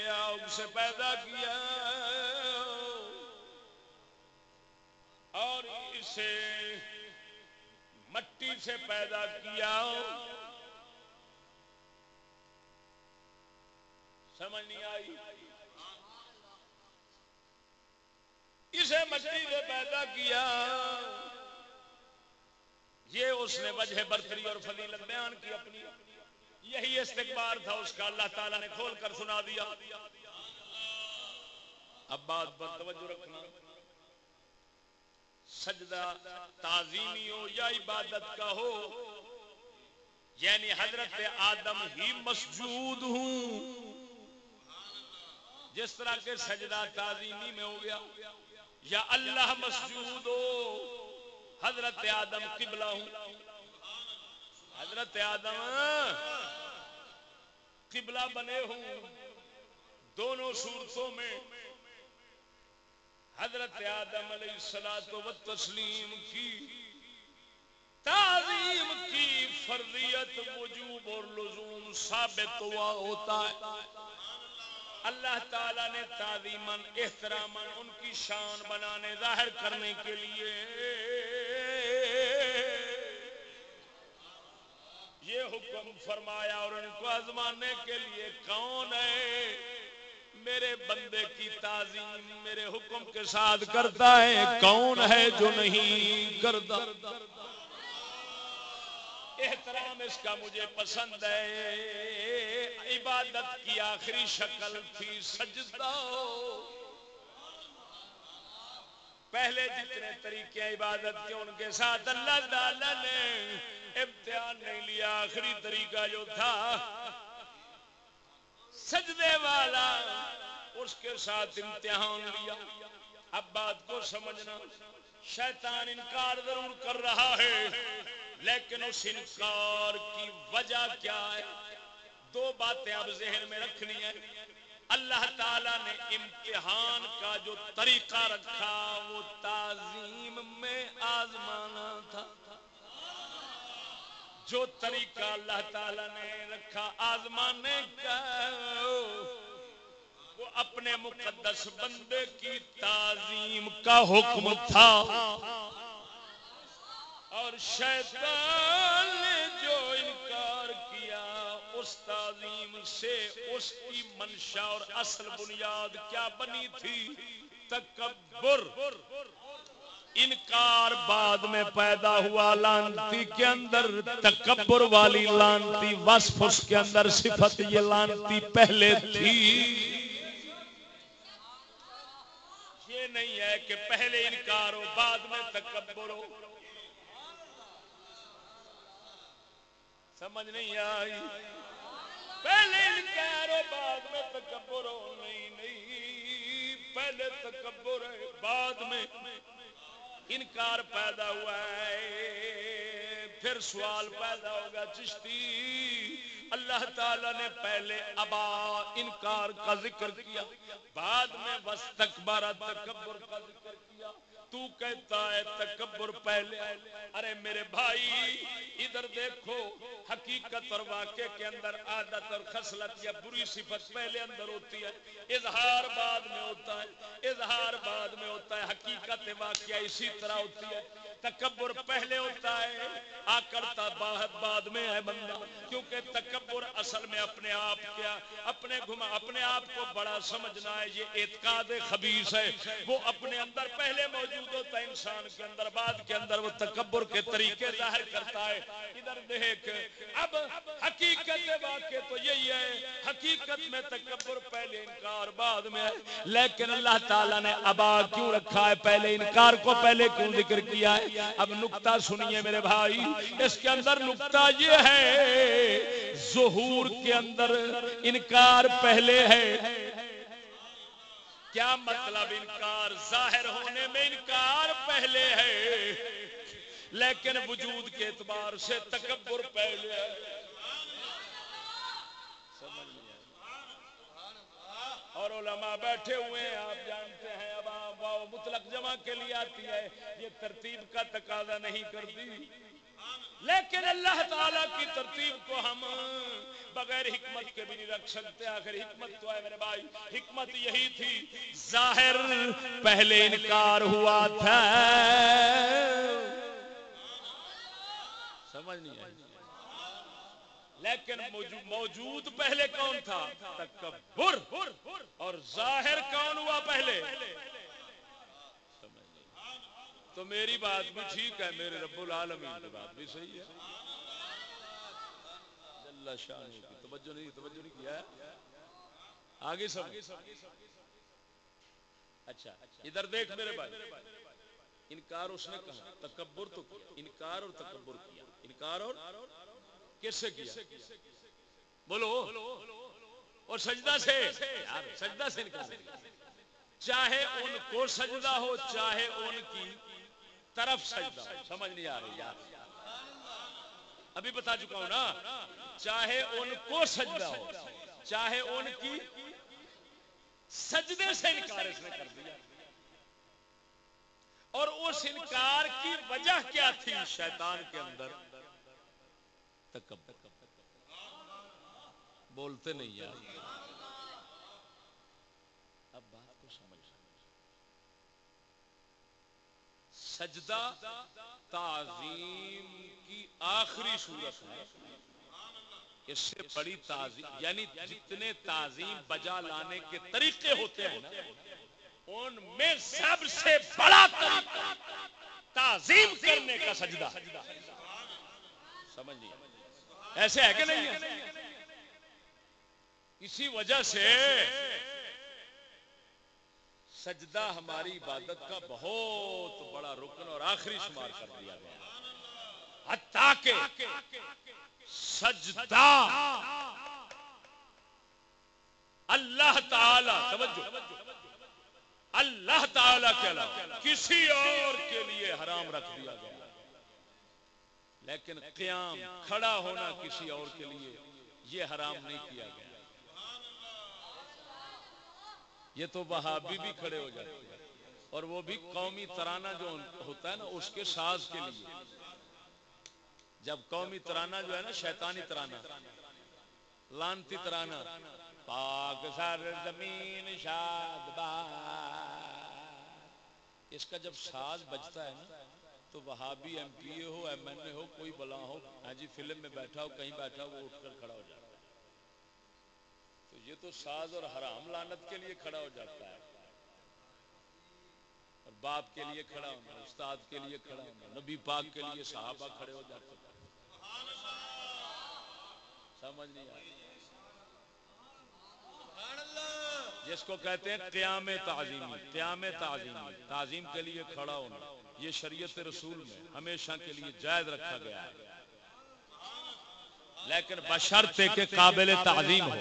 آگ سے پیدا کیا اور اسے مٹی سے پیدا کیا۔ سمجھ نہیں آئی؟ اسے مٹی سے پیدا کیا۔ یہ اس نے وجہ برتری اور فضیلت بیان کی اپنی۔ یہی استقبار تھا، اس کا اللہ تعالیٰ نے کھول کر سنا دیا۔ اب بات پر توجہ رکھنا۔ سجدہ تعظیمی ہو یا عبادت کا ہو یعنی حضرت آدم ہی مسجود ہوں۔ جس طرح کے سجدہ تعظیمی میں ہو گیا۔ یا اللہ مسجود ہو، حضرت آدم قبلہ ہوں۔ حضرت آدم قبلہ بنے ہوں۔ دونوں صورتوں میں حضرت آدم علیہ السلام و تسلیم کی، تعظیم کی فرضیت وجوب اور لزوم ثابت ہوا ہوتا ہے۔ اللہ تعالیٰ نے تعظیمن احترامن ان کی شان بنانے، ظاہر کرنے کے لیے۔ یہ حکم فرمایا اور ان کو آزمانے کے لیے کون ہے؟ میرے بندے کی تعظیم میرے حکم کے ساتھ کرتا ہے، کون ہے جو نہیں کرتا؟ احترام اس کا مجھے پسند ہے۔ عبادت کی آخری شکل تھی سجدہ۔ پہلے جتنے طریقے عبادت کے، ان کے ساتھ اللہ تعالی نے امتحان نہیں لیا، آخری طریقہ جو تھا۔ سجدے والا، اس کے ساتھ امتحان لیا۔ اب بات کو سمجھنا، شیطان انکار ضرور کر رہا ہے۔ لیکن اس انکار کی وجہ کیا ہے؟ دو باتیں اب ذہن میں رکھنی ہے اللہ تعالیٰ نے امتحان کا جو طریقہ رکھا، وہ تعظیم میں آزمانا تھا۔ جو طریقہ اللہ تعالیٰ نے رکھا آزمانے کا، وہ اپنے مقدس بندے کی تعظیم کا حکم تھا۔ اور شیطان نے جو انکار کیا اس تعظیم سے اس کی منشا اور اصل بنیاد کیا بنی تھی؟ تکبر۔ انکار بعد میں پیدا ہوا لانتی کے اندر۔ تکبر والی لانتی وصف اس کے اندر، صفت یہ لانتی پہلے تھی۔ یہ نہیں ہے کہ پہلے انکار ہو، بعد میں تکبر ہو۔ سمجھ نہیں آئی۔ پہلے انکار ہو بعد میں تکبر ہو، نہیں نہیں۔ پہلے تکبر ہے، بعد میں انکار پیدا ہوا ہے۔ پھر سوال پیدا ہوگا، چشتی، اللہ تعالی نے پہلے ابا انکار کا ذکر کیا، بعد میں بس تکبر تکبر کا ذکر کیا۔ تو کہتا ہے تکبر پہلے۔ ارے میرے بھائی، ادھر دیکھو، حقیقت اور واقع کے اندر عادت اور خصلت یا بری صفت پہلے اندر ہوتی ہے۔ اظہار بعد میں ہوتا ہے۔ اظہار بعد میں ہوتا ہے۔ حقیقت واقعہ اسی طرح ہوتی ہے۔ تکبر پہلے ہوتا ہے۔ آ کرتا بعد میں ہے بندہ۔ کیونکہ تکبر اصل میں اپنے آپ کیا، اپنے گھما، اپنے آپ کو بڑا سمجھنا ہے۔ یہ اعتقاد خبیص ہے۔ وہ اپنے اندر پہلے موجود ہوتا ہے انسان کے اندر، بعد کے اندر وہ تکبر کے طریقے ظاہر کرتا ہے۔ ادھر دیکھ، اب حقیقت واقع تو یہی ہے، حقیقت میں تکبر پہلے انکار، بعد میں۔ ہے لیکن اللہ تعالیٰ نے ابا کیوں رکھا ہے؟ پہلے انکار کو پہلے کیوں ذکر کیا ہے؟ اب نکتہ سنیے میرے بھائی، اس کے اندر نکتہ یہ ہے، ظہور کے اندر انکار پہلے ہے۔ کیا مطلب انکار ظاہر ہونے میں انکار پہلے ہے؟ لیکن وجود کے اعتبار سے تکبر پہلے ہے۔ اور علماء بیٹھے ہوئے ہیں، آپ جانتے ہیں، اب واؤ مطلق جمع کے لیے آتی ہے۔ یہ ترتیب کا تقاضا نہیں کرتی۔ لیکن اللہ تعالی کی ترتیب کو ہم بغیر حکمت کے بھی نہیں رکھ سکتے۔ آخر حکمت تو ہے میرے بھائی، حکمت یہی تھی۔ ظاہر پہلے انکار ہوا تھا۔ سمجھ نہیں آئی۔ لیکن موجود پہلے کون تھا؟ تکبر۔ اور ظاہر کون ہوا پہلے؟ تو میری بات بھی ٹھیک ہے، میرے رب العالمین کی بات بھی صحیح ہے۔ اللہ شاہ کی توجہ نہیں توجہ نہیں کیا ہے۔ آگے سب۔ اچھا ادھر دیکھ میرے بھائی۔ انکار اس نے کہا، تکبر تو کیا۔ انکار اور تکبر کیا۔ انکار اور کس سے کیا؟ بولو۔ اور سجدہ سے۔ سجدہ سے انکار۔ چاہے ان کو سجدہ ہو، چاہے ان کی۔ طرف سجدہ۔ سمجھ نہیں آ رہی یار۔ ابھی بتا چکا ہوں نا، چاہے ان کو سجدہ ہو، چاہے ان کی سجدے سے انکار اس نے کر دیا۔ اور اس انکار کی وجہ کیا تھی شیطان کے اندر؟ تکبر۔ بولتے نہیں یار اب بات کو سمجھ سجدہ تعظیم کی آخری صورت ہے۔ اس سے بڑی تعظیم یعنی جتنے تعظیم بجا لانے کے طریقے ہوتے ہیں ان میں سب سے بڑا طریقہ تعظیم کرنے کا سجدہ۔ سمجھ ایسے ہے کہ نہیں ہے؟ اسی وجہ سے سجدہ ہماری عبادت کا بہت بڑا رکن اور آخری شمار کر دیا گیا۔ حتیٰ کہ سجدہ اللہ تعالی، توجہ، اللہ تعالی کے علاوہ کسی اور کے لیے حرام رکھ دیا گیا۔ لیکن قیام کھڑا ہونا کسی اور کے لیے یہ حرام نہیں کیا گیا۔ یہ تو وہابی بھی کھڑے ہو جاتے ہیں۔ اور وہ بھی قومی ترانہ جو ہوتا ہے نا، اس کے ساز کے لیے۔ جب قومی ترانہ جو ہے نا، شیطانی ترانہ، لانتی ترانہ، پاک سر زمین شاد اس کا جب ساز بجتا ہے نا، تو وہاں بھی ایم پی اے ہو، ایم این اے ہو، کوئی بلا ہو ہاں جی فلم میں بیٹھا ہو، کہیں بیٹھا ہو، وہ اٹھ کر کھڑا ہو جاتا ہے یہ تو ساز اور حرام لانت کے لیے کھڑا ہو جاتا ہے اور باپ کے لیے کھڑا ہونا استاد کے لیے کھڑا ہونا نبی پاک کے لیے صحابہ کھڑے ہو جاتے ہیں۔ سمجھ نہیں جس کو کہتے ہیں قیام تعظیمی قیام تعظیمی، تعظیم کے لیے کھڑا ہونا یہ شریعت رسول میں ہمیشہ کے لیے جائز رکھا گیا ہے۔ لیکن بشرط کے قابل تعظیم ہو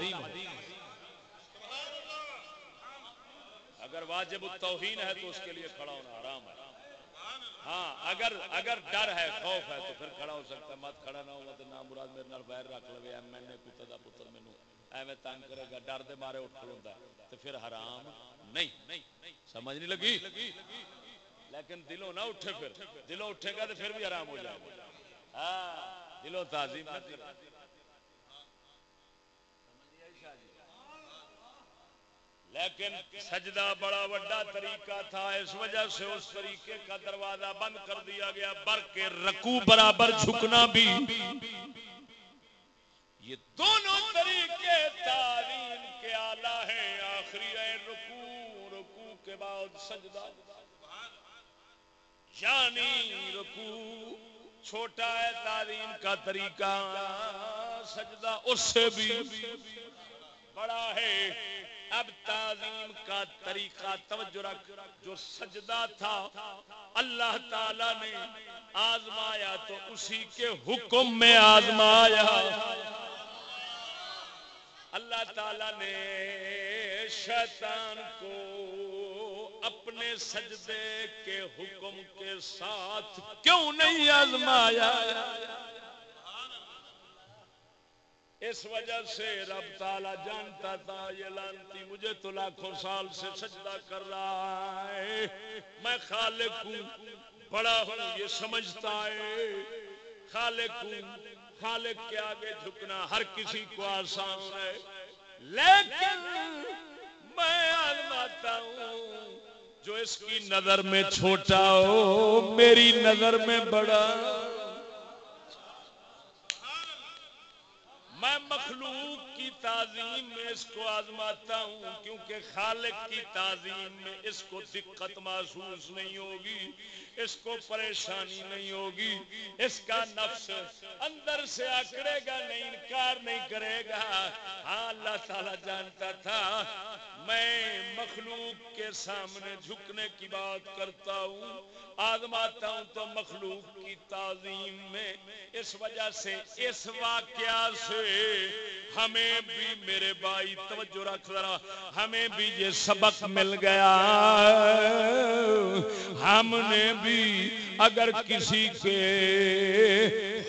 اگر واجب التوہین ہے تو اس کے لیے کھڑا ہونا حرام ہے۔ ہاں اگر اگر ڈر ہے، خوف ہے، تو پھر کھڑا ہو سکتا ہے۔ مت کھڑا نہ ہوگا تو نہ مراد میرے نال بیر رکھ لے ایم این اے پتر دا پتر مینوں۔ ایویں تنگ کرے گا، ڈر دے مارے اٹھ کھلوندا تو پھر حرام نہیں۔ سمجھ نہیں لگی؟ لیکن دلوں نہ اٹھے پھر۔ دلوں اٹھے گا تو پھر بھی حرام ہو جائے گا۔ ہاں دلوں تعظیم نہ کرے۔ لیکن سجدہ بڑا بڑا طریقہ تھا، اس وجہ سے اس طریقے کا دروازہ بند کر دیا گیا بر کے رکو برابر جھکنا بھی۔ یہ دونوں طریقے تعلیم کے آلہ ہیں۔ آخری ہے رکو رکو کے بعد سجدہ۔ یعنی رکو چھوٹا ہے، تعلیم کا طریقہ۔ سجدہ اس سے بھی بڑا ہے۔ اب تعظیم کا طریقہ توجہ رکھ، جو سجدہ تھا، اللہ تعالی نے آزمایا تو اسی کے حکم میں آزمایا۔ اللہ تعالی نے شیطان کو اپنے سجدے کے حکم کے ساتھ کیوں نہیں آزمایا؟ اس وجہ سے رب تعالی جانتا تھا، یہ لانتی مجھے تو لاکھوں سال سے سجدہ کر رہا ہے۔ میں خالق ہوں، بڑا ہوں، یہ سمجھتا ہے۔ خالق ہوں، خالق کے آگے جھکنا ہر کسی کو آسان ہے۔ لیکن میں آزماتا ہوں، جو اس کی نظر میں چھوٹا ہو، میری نظر میں بڑا میں مخلوق کی تعظیم میں اس کو آزماتا ہوں، کیونکہ خالق کی تعظیم میں اس کو دقت محسوس نہیں ہوگی۔ اس کو پریشانی نہیں ہوگی۔ اس کا نفس اندر سے اکڑے گا نہیں، انکار نہیں کرے گا۔ ہاں اللہ تعالی جانتا تھا۔ میں مخلوق کے سامنے جھکنے کی بات کرتا ہوں، آزماتا ہوں تو مخلوق کی تعظیم میں۔ اس وجہ سے، اس واقعہ سے ہمیں بھی میرے بھائی، توجہ رکھ ذرا، ہمیں بھی یہ سبق مل گیا۔ ہم نے بھی اگر کسی کے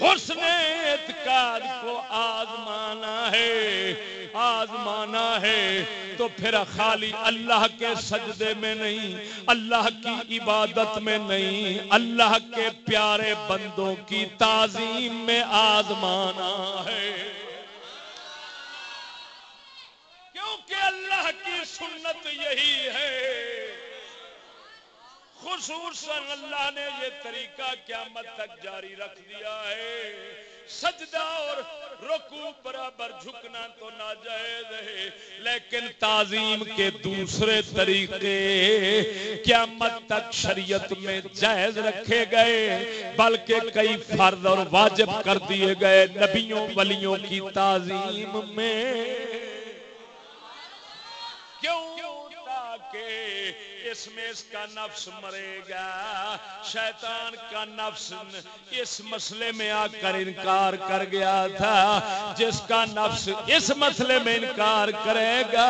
حسن اعتقاد کو آزمانا ہے آزمانا ہے، تو پھر خالی اللہ کے سجدے میں نہیں، اللہ کی عبادت میں نہیں، اللہ کے پیارے بندوں کی تعظیم میں آزمانا ہے۔ کیونکہ اللہ کی سنت یہی ہے۔ خصوصاً اللہ نے یہ طریقہ قیامت تک جاری رکھ دیا ہے۔ سجدہ اور رکو برابر جھکنا تو ناجائز ہے، لیکن تعظیم کے دوسرے طریقے قیامت تک شریعت میں جائز رکھے گئے، بلکہ کئی فرض اور واجب کر دیے گئے نبیوں ولیوں کی تعظیم میں۔ اس میں اس کا نفس مرے گا۔ شیطان کا نفس اس مسئلے میں آ کر انکار کر گیا تھا۔ جس کا نفس اس مسئلے میں انکار کرے گا،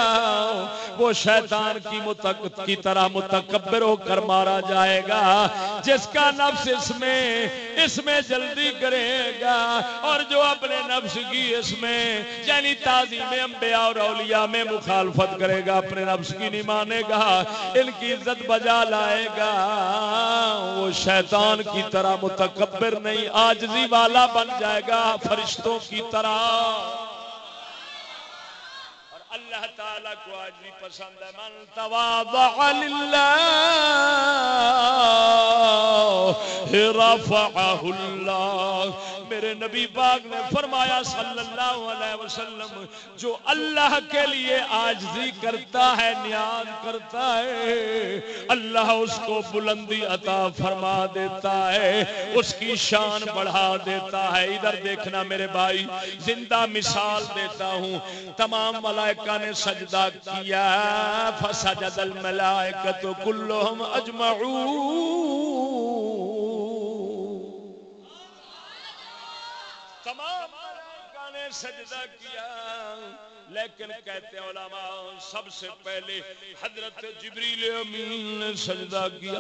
وہ شیطان کی متق، کی طرح متکبر ہو کر مارا جائے گا۔ جس کا نفس اس میں اس میں جلدی کرے گا اور جو اپنے نفس کی اس میں یعنی تعظیم انبیاء اور اولیاء میں مخالفت کرے گا، اپنے نفس کی نہیں مانے گا، ان کی عزت بجا لائے گا۔ وہ شیطان کی طرح متکبر نہیں آجزی والا بن جائے گا، فرشتوں کی طرح۔ اللہ تعالیٰ کو آج بھی پسند ہے۔ من تواضع للہ رفعہ اللہ۔ میرے نبی پاک نے فرمایا صلی اللہ علیہ وسلم، جو اللہ کے لیے آجزی کرتا ہے نیاز کرتا ہے، اللہ اس کو بلندی عطا فرما دیتا ہے، اس کی شان بڑھا دیتا ہے۔ ادھر دیکھنا میرے بھائی، زندہ مثال دیتا ہوں۔ تمام ملائکہ نے سجدہ کیا۔ فسجد الملائکت کلہم اجمعون۔ نے سجدہ کیا۔ لیکن کہتے ہیں علماء، سب سے پہلے حضرت جبریل امین نے سجدہ کیا۔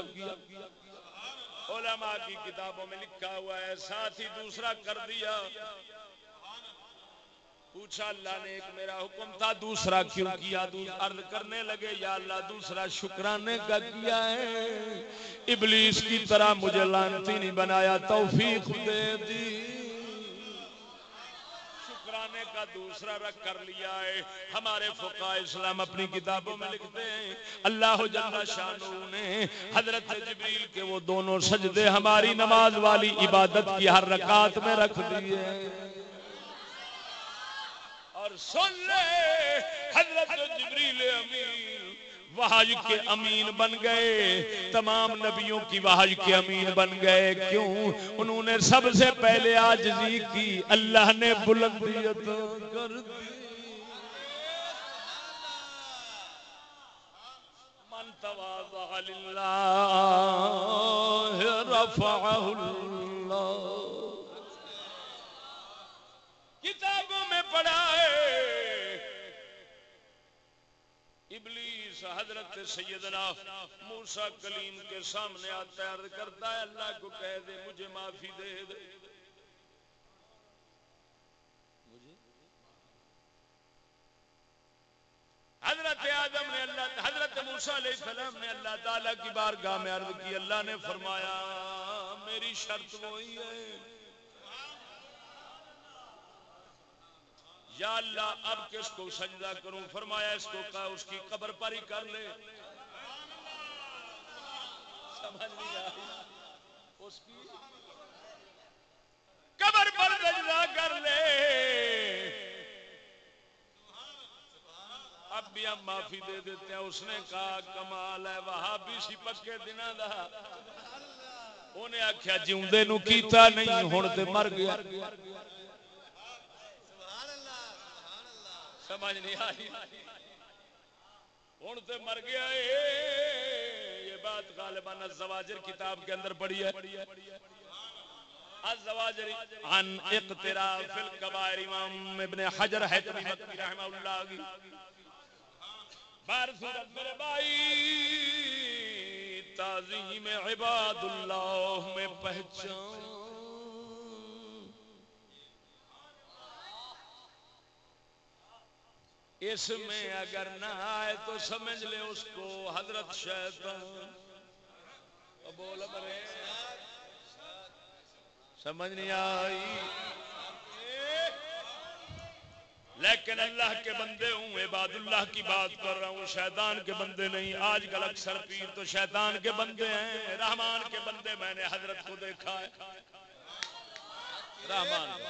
علماء کی کتابوں میں لکھا ہوا ہے، ساتھ ہی دوسرا کر دیا۔ پوچھا، اللہ نے ایک میرا حکم تھا، دوسرا کیوں کیا؟ عرض کرنے لگے، یا اللہ دوسرا شکرانے کا کیا ہے؟ ابلیس کی طرح مجھے لانتی نہیں بنایا، توفیق دے دی۔ کا دوسرا رکھ کر لیا ہے۔ ہمارے فقہ اسلام اپنی کتابوں میں لکھتے ہیں۔ اللہ جل شانو نے حضرت جبریل کے وہ دونوں سجدے ہماری نماز والی عبادت کی ہر رکعت میں رکھ دیے۔ اور سن لے، حضرت جبریل امین وحج کے امین بن گئے۔ تمام نبیوں کی وحج کے امین بن گئے۔ کیوں؟ انہوں نے سب سے پہلے آجزی کی۔ اللہ نے بلندیت کر دی۔ من تواضع للہ رفعہ اللہ۔ کتابوں میں پڑھا ہے۔ ابلیس حضرت سیدنا موسیٰ کلیم کے سامنے آتا ہے، عرض کرتا ہے، اللہ کو کہہ دے، مجھے معافی دے دے۔ حضرت آدم نے اللہ، حضرت موسیٰ علیہ السلام نے اللہ تعالیٰ کی بارگاہ میں عرض کی، اللہ نے فرمایا، میری شرط وہی ہے۔ یا اللہ، اب کس کو سجدہ کروں؟ فرمایا اس کو کہا، اس کی قبر پر ہی کر لے۔ سمجھ نہیں آئی۔ اس کی قبر پر سجدہ کر لے۔ اب بھی ہم معافی دے دیتے ہیں۔ اس نے کہا، کمال ہے وہاں بھی سی پکے دن دا۔ انہیں آخیا جیوندے نو کیتا نہیں ہوں تے مر گیا۔ سمجھ نہیں آئی۔ ہوں تو مر گیا یہ بات غالباً الزواجر کتاب کے اندر پڑھی ہے۔ الزواجر عن اقتراف القبائر امام ابن حجر حیتمی مکی رحمہ اللہ کی۔ بار صورت میرے بھائی، تعظیم عباد اللہ میں پہچان۔ اس میں اگر نہ آئے تو سمجھ لے اس کو حضرت شیطان۔ بول مرے سمجھ نہیں آئی۔ لیکن اللہ کے بندے ہوں، عباد اللہ کی بات کر رہا ہوں، شیطان کے بندے نہیں۔ آج کل اکثر پیر تو شیطان کے بندے ہیں، رحمان کے بندے میں نے حضرت کو دیکھا ہے۔ رحمان،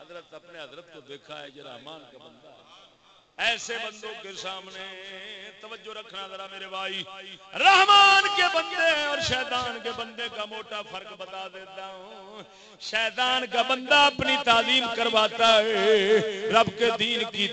حضرت اپنے حضرت کو دیکھا ہے، یہ رحمان کا بندہ ہے۔ ایسے بندوں کے سامنے توجہ رکھنا ذرا میرے بھائی۔ رحمان کے بندے اور شیطان کے بندے کا موٹا فرق بتا دیتا ہوں۔ شیطان کا بندہ اپنی تعلیم کرواتا ہے، رب کے دین کی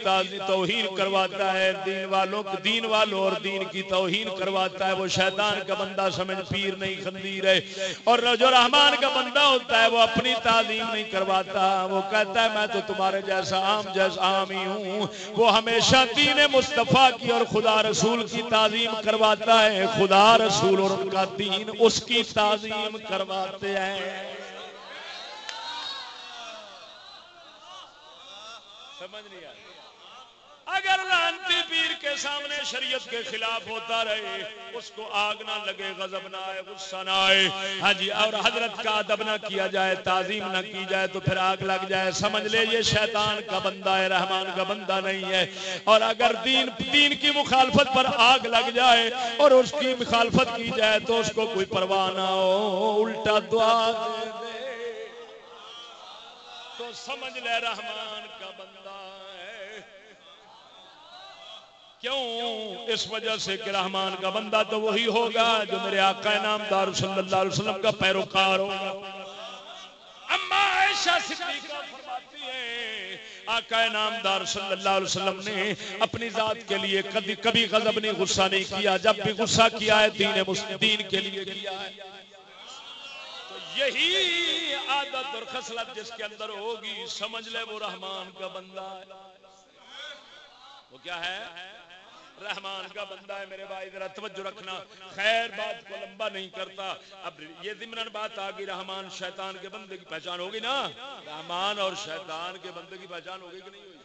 توہین کرواتا ہے، دین والوں دین والوں اور دین کی توہین کرواتا ہے۔ وہ شیطان کا بندہ سمجھ پیر نہیں خندیر ہے۔ اور جو رحمان کا بندہ ہوتا ہے، وہ اپنی تعلیم نہیں کرواتا۔ وہ کہتا ہے، میں تو تمہارے جیسا عام جیسا عام ہی ہوں۔ وہ ہمیں ہمیشہ دین مصطفیٰ کی اور خدا رسول کی تعظیم کرواتا ہے۔ خدا رسول اور ان کا دین اس کی تعظیم کرواتے ہیں۔ سمجھ نہیں آئی اگر لانتی پیر کے سامنے شریعت کے خلاف ہوتا رہے، اس کو آگ نہ لگے، غضب نہ آئے، غصہ نہ آئے۔ ہاں جی اور حضرت کا ادب نہ کیا جائے، تعظیم نہ کی جائے، تو پھر آگ لگ جائے۔ سمجھ لے، یہ شیطان کا بندہ ہے، رحمان کا بندہ نہیں ہے۔ اور اگر دین دین کی مخالفت پر آگ لگ جائے اور اس کی مخالفت کی جائے، تو اس کو کوئی پرواہ نہ ہو۔ الٹا دعا دے سمجھ لے، رحمان کا بندہ۔ کیوں؟ اس وجہ سے کہ رحمان کا بندہ تو وہی ہوگا جو میرے آقا نامدار صلی اللہ علیہ وسلم کا پیروکار ہوگا اما عائشہ صدیقہ فرماتی آقا نامدار صلی اللہ علیہ وسلم نے اپنی ذات کے لیے کبھی کبھی غضب نہیں، غصہ نہیں کیا، جب بھی غصہ کیا ہے، دین دین کے لیے کیا ہے۔ یہی عادت اور خصلت جس کے اندر ہوگی، سمجھ لے وہ رحمان کا بندہ ہے۔ وہ کیا ہے؟ رحمان کا بندہ ہے میرے بھائی، ذرا توجہ رکھنا۔ خیر، بات کو لمبا نہیں کرتا۔ اب یہ ضمن بات آ گئی، رحمان شیطان کے بندے کی پہچان ہوگی نا؟ رحمان اور شیطان کے بندے کی پہچان ہوگی کہ نہیں ہوگی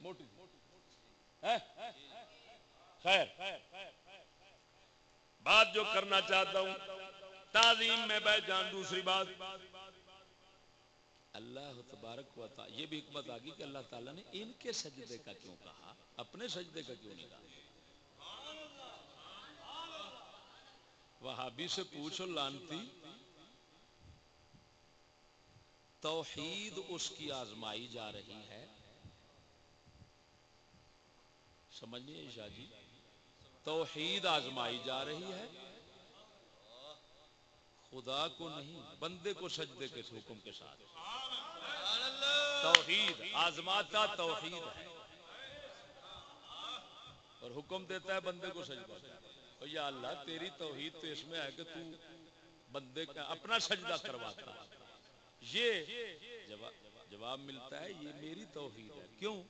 موٹی خیر۔ بات جو کرنا چاہتا ہوں، تعظیم میں بہ جان، دوسری بات۔ اللہ تبارک و تعالی یہ بھی حکمت آ گئی کہ اللہ تعالیٰ نے ان کے سجدے کا کیوں کہا؟ اپنے سجدے کا کیوں نہیں کہا؟ وہابی سے پوچھو، لانتی توحید اس کی آزمائی جا رہی ہے۔ سمجھئے شاہ جی؟ توحید آزمائی جا رہی ہے۔ خدا کو نہیں، بندے کو سجدے کے حکم کے ساتھ۔ توحید، آزماتا توحید ہے۔ اور حکم دیتا ہے بندے کو سجدہ۔ یا اللہ، تیری توحید تو اس میں ہے کہ تو بندے کا اپنا سجدہ کرواتا یہ جواب ملتا ہے، یہ میری توحید ہے۔ کیوں؟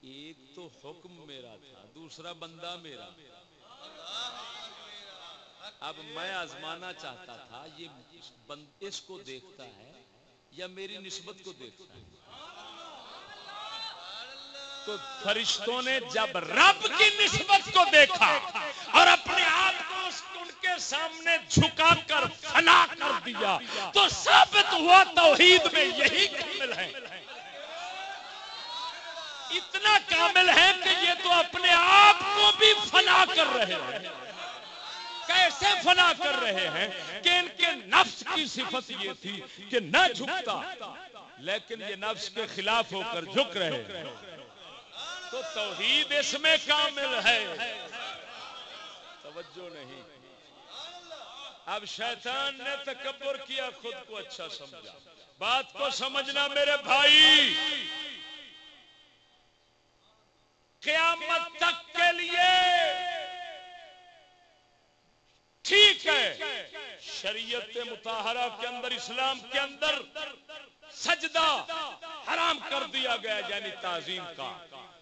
ایک تو حکم میرا تھا، دوسرا بندہ میرا۔ اب میں آزمانا چاہتا تھا، یہ اس کو دیکھتا ہے یا میری نسبت کو دیکھتا ہے؟ تو فرشتوں نے جب رب کی نسبت کو دیکھا اور اپنے آپ کو ان کے سامنے جھکا کر، فنا کر دیا، تو ثابت ہوا توحید میں یہی کامل ہے۔ اتنا کامل ہے کہ یہ تو اپنے آپ کو بھی فنا کر رہے ہیں۔ کیسے فنا کر رہے ہیں کہ ان کے نفس کی صفت یہ تھی کہ نہ جھکتا، لیکن یہ نفس کے خلاف ہو کر جھک رہے ہیں۔ تو توحید اس میں کامل ہے۔ توجہ نہیں۔ اب شیطان نے تکبر کیا، خود کو اچھا سمجھا۔ بات کو سمجھنا میرے بھائی۔ قیامت تک کے لیے ٹھیک ہے۔ شریعت متحرہ کے اندر، اسلام کے اندر سجدہ حرام کر دیا گیا یعنی تعظیم کا۔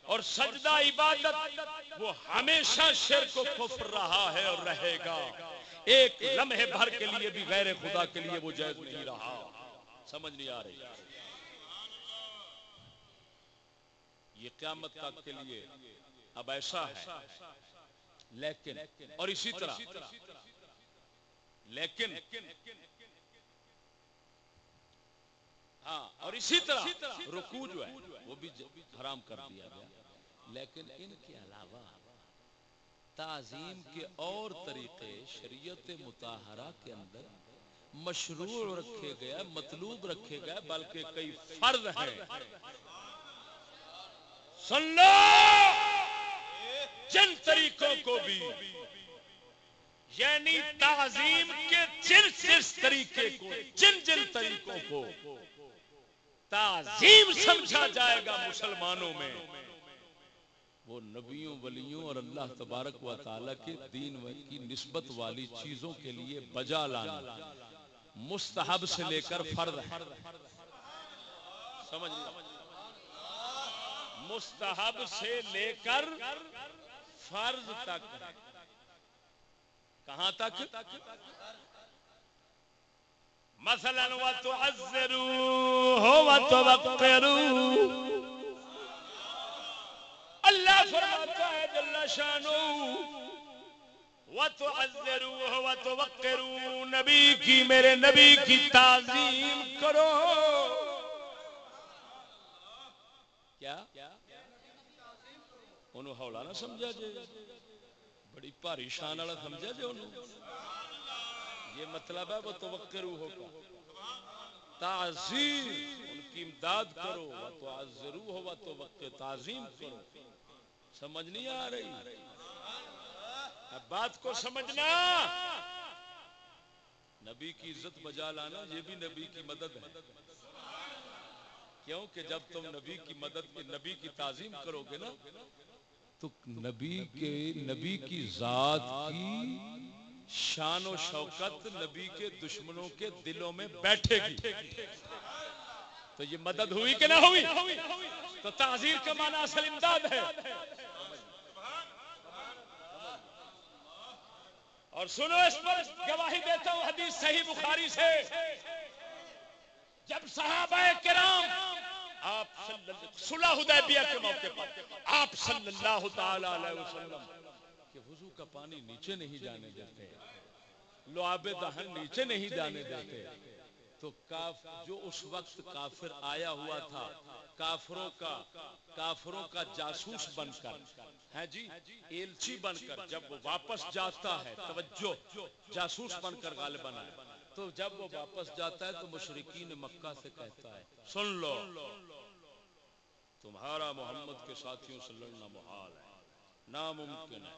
اور سجدہ عبادت وہ ہمیشہ شرک و کفر رہا ہے اور رہے گا۔ ایک لمحے بھر کے لیے بھی غیر خدا کے لیے وہ جائز نہیں رہا۔ سمجھ نہیں آ رہی۔ یہ قیامت تک کے لیے اب ایسا ہے لیکن، اور اسی طرح، لیکن ہاں اور اسی طرح رکو جو ہے، وہ بھی حرام کر دیا گیا۔ لیکن ان کے علاوہ تعظیم کے اور طریقے شریعت متحرہ کے اندر مشروع رکھے گئے، مطلوب رکھے گئے، بلکہ کئی فرض ہیں۔ سن لو جن طریقوں کو بھی۔ یعنی تعظیم کے جن جس طریقے کو، جن جن طریقوں کو۔ تعظیم سمجھا جائے گا مسلمانوں میں۔ وہ نبیوں، ولیوں اور اللہ تبارک و تعالی کے دین کی نسبت والی چیزوں کے لیے بجا لانا۔ مستحب سے لے کر فرد۔ سمجھ مستحب سے لے کر فرض تک۔ کہاں تک؟ مثلا وتعذروا وتوقروا اللہ فرماتا ہے جل شانو۔ وتعذروا وتوقروا نبی کی، میرے نبی کی تعظیم کرو۔ کیا؟ انہوں ہولا نہ سمجھا جائے بڑی بھاری شان والا سمجھا جی انہوں یہ مطلب ہے وہ توقع روح کا تعظیم ان کی امداد کرو وہ تو ضرور ہو وہ تو تعظیم کرو سمجھ نہیں آ رہی اب بات کو سمجھنا نبی کی عزت بجا لانا یہ بھی نبی کی مدد ہے کیوں کہ جب تم نبی کی مدد نبی کی تعظیم کرو گے نا تو نبی کے نبی کی ذات کی شان و شوکت نبی کے دشمنوں کے دلوں میں بیٹھے گی۔ تو یہ مدد ہوئی کہ نہ ہوئی؟ تو تعزیر کا معنی اصل امداد ہے۔ اور سنو اس پر، گواہی دیتا ہوں حدیث صحیح بخاری سے۔ جب صحابہ کرام آپ صلح حدیبیہ کے موقع پر آپ صلی اللہ تعالی علیہ وسلم کہ وضو کا پانی نیچے نہیں جانے دیتے، لعاب دہن نیچے نہیں جانے دیتے۔ تو جو اس وقت کافر آیا ہوا تھا، کافروں کا کافروں کا جاسوس بن کر ہے جی؟ ایلچی بن کر، جب وہ واپس جاتا ہے، توجہ، جاسوس بن کر غالب بنا تو جب وہ واپس جاتا ہے تو مشرقین مکہ سے کہتا ہے، سن لو، تمہارا محمد کے ساتھیوں سے لڑنا محال ہے۔ ناممکن ہے۔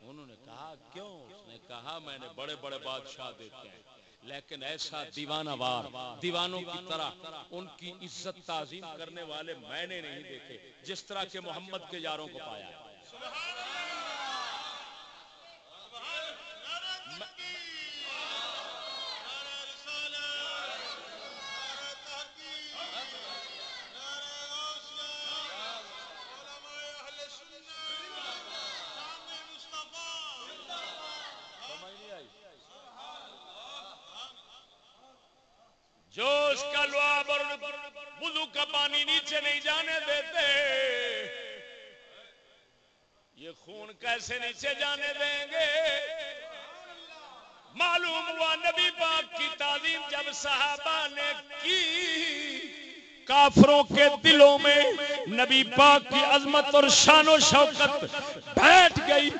انہوں نے کہا، کیوں؟ اس نے کہا، میں نے بڑے بڑے بادشاہ دیکھے ہیں، لیکن ایسا دیوانہ وار، دیوانوں کی طرح ان کی عزت تعظیم کرنے والے میں نے نہیں دیکھے، جس طرح کے محمد کے یاروں کو پایا۔ خون نیچے جانے دیں گے۔ معلوم ہوا نبی پاک کی تعظیم جب صحابہ نے کی، کافروں کے دلوں میں نبی پاک کی عظمت اور شان و شوکت بیٹھ گئی،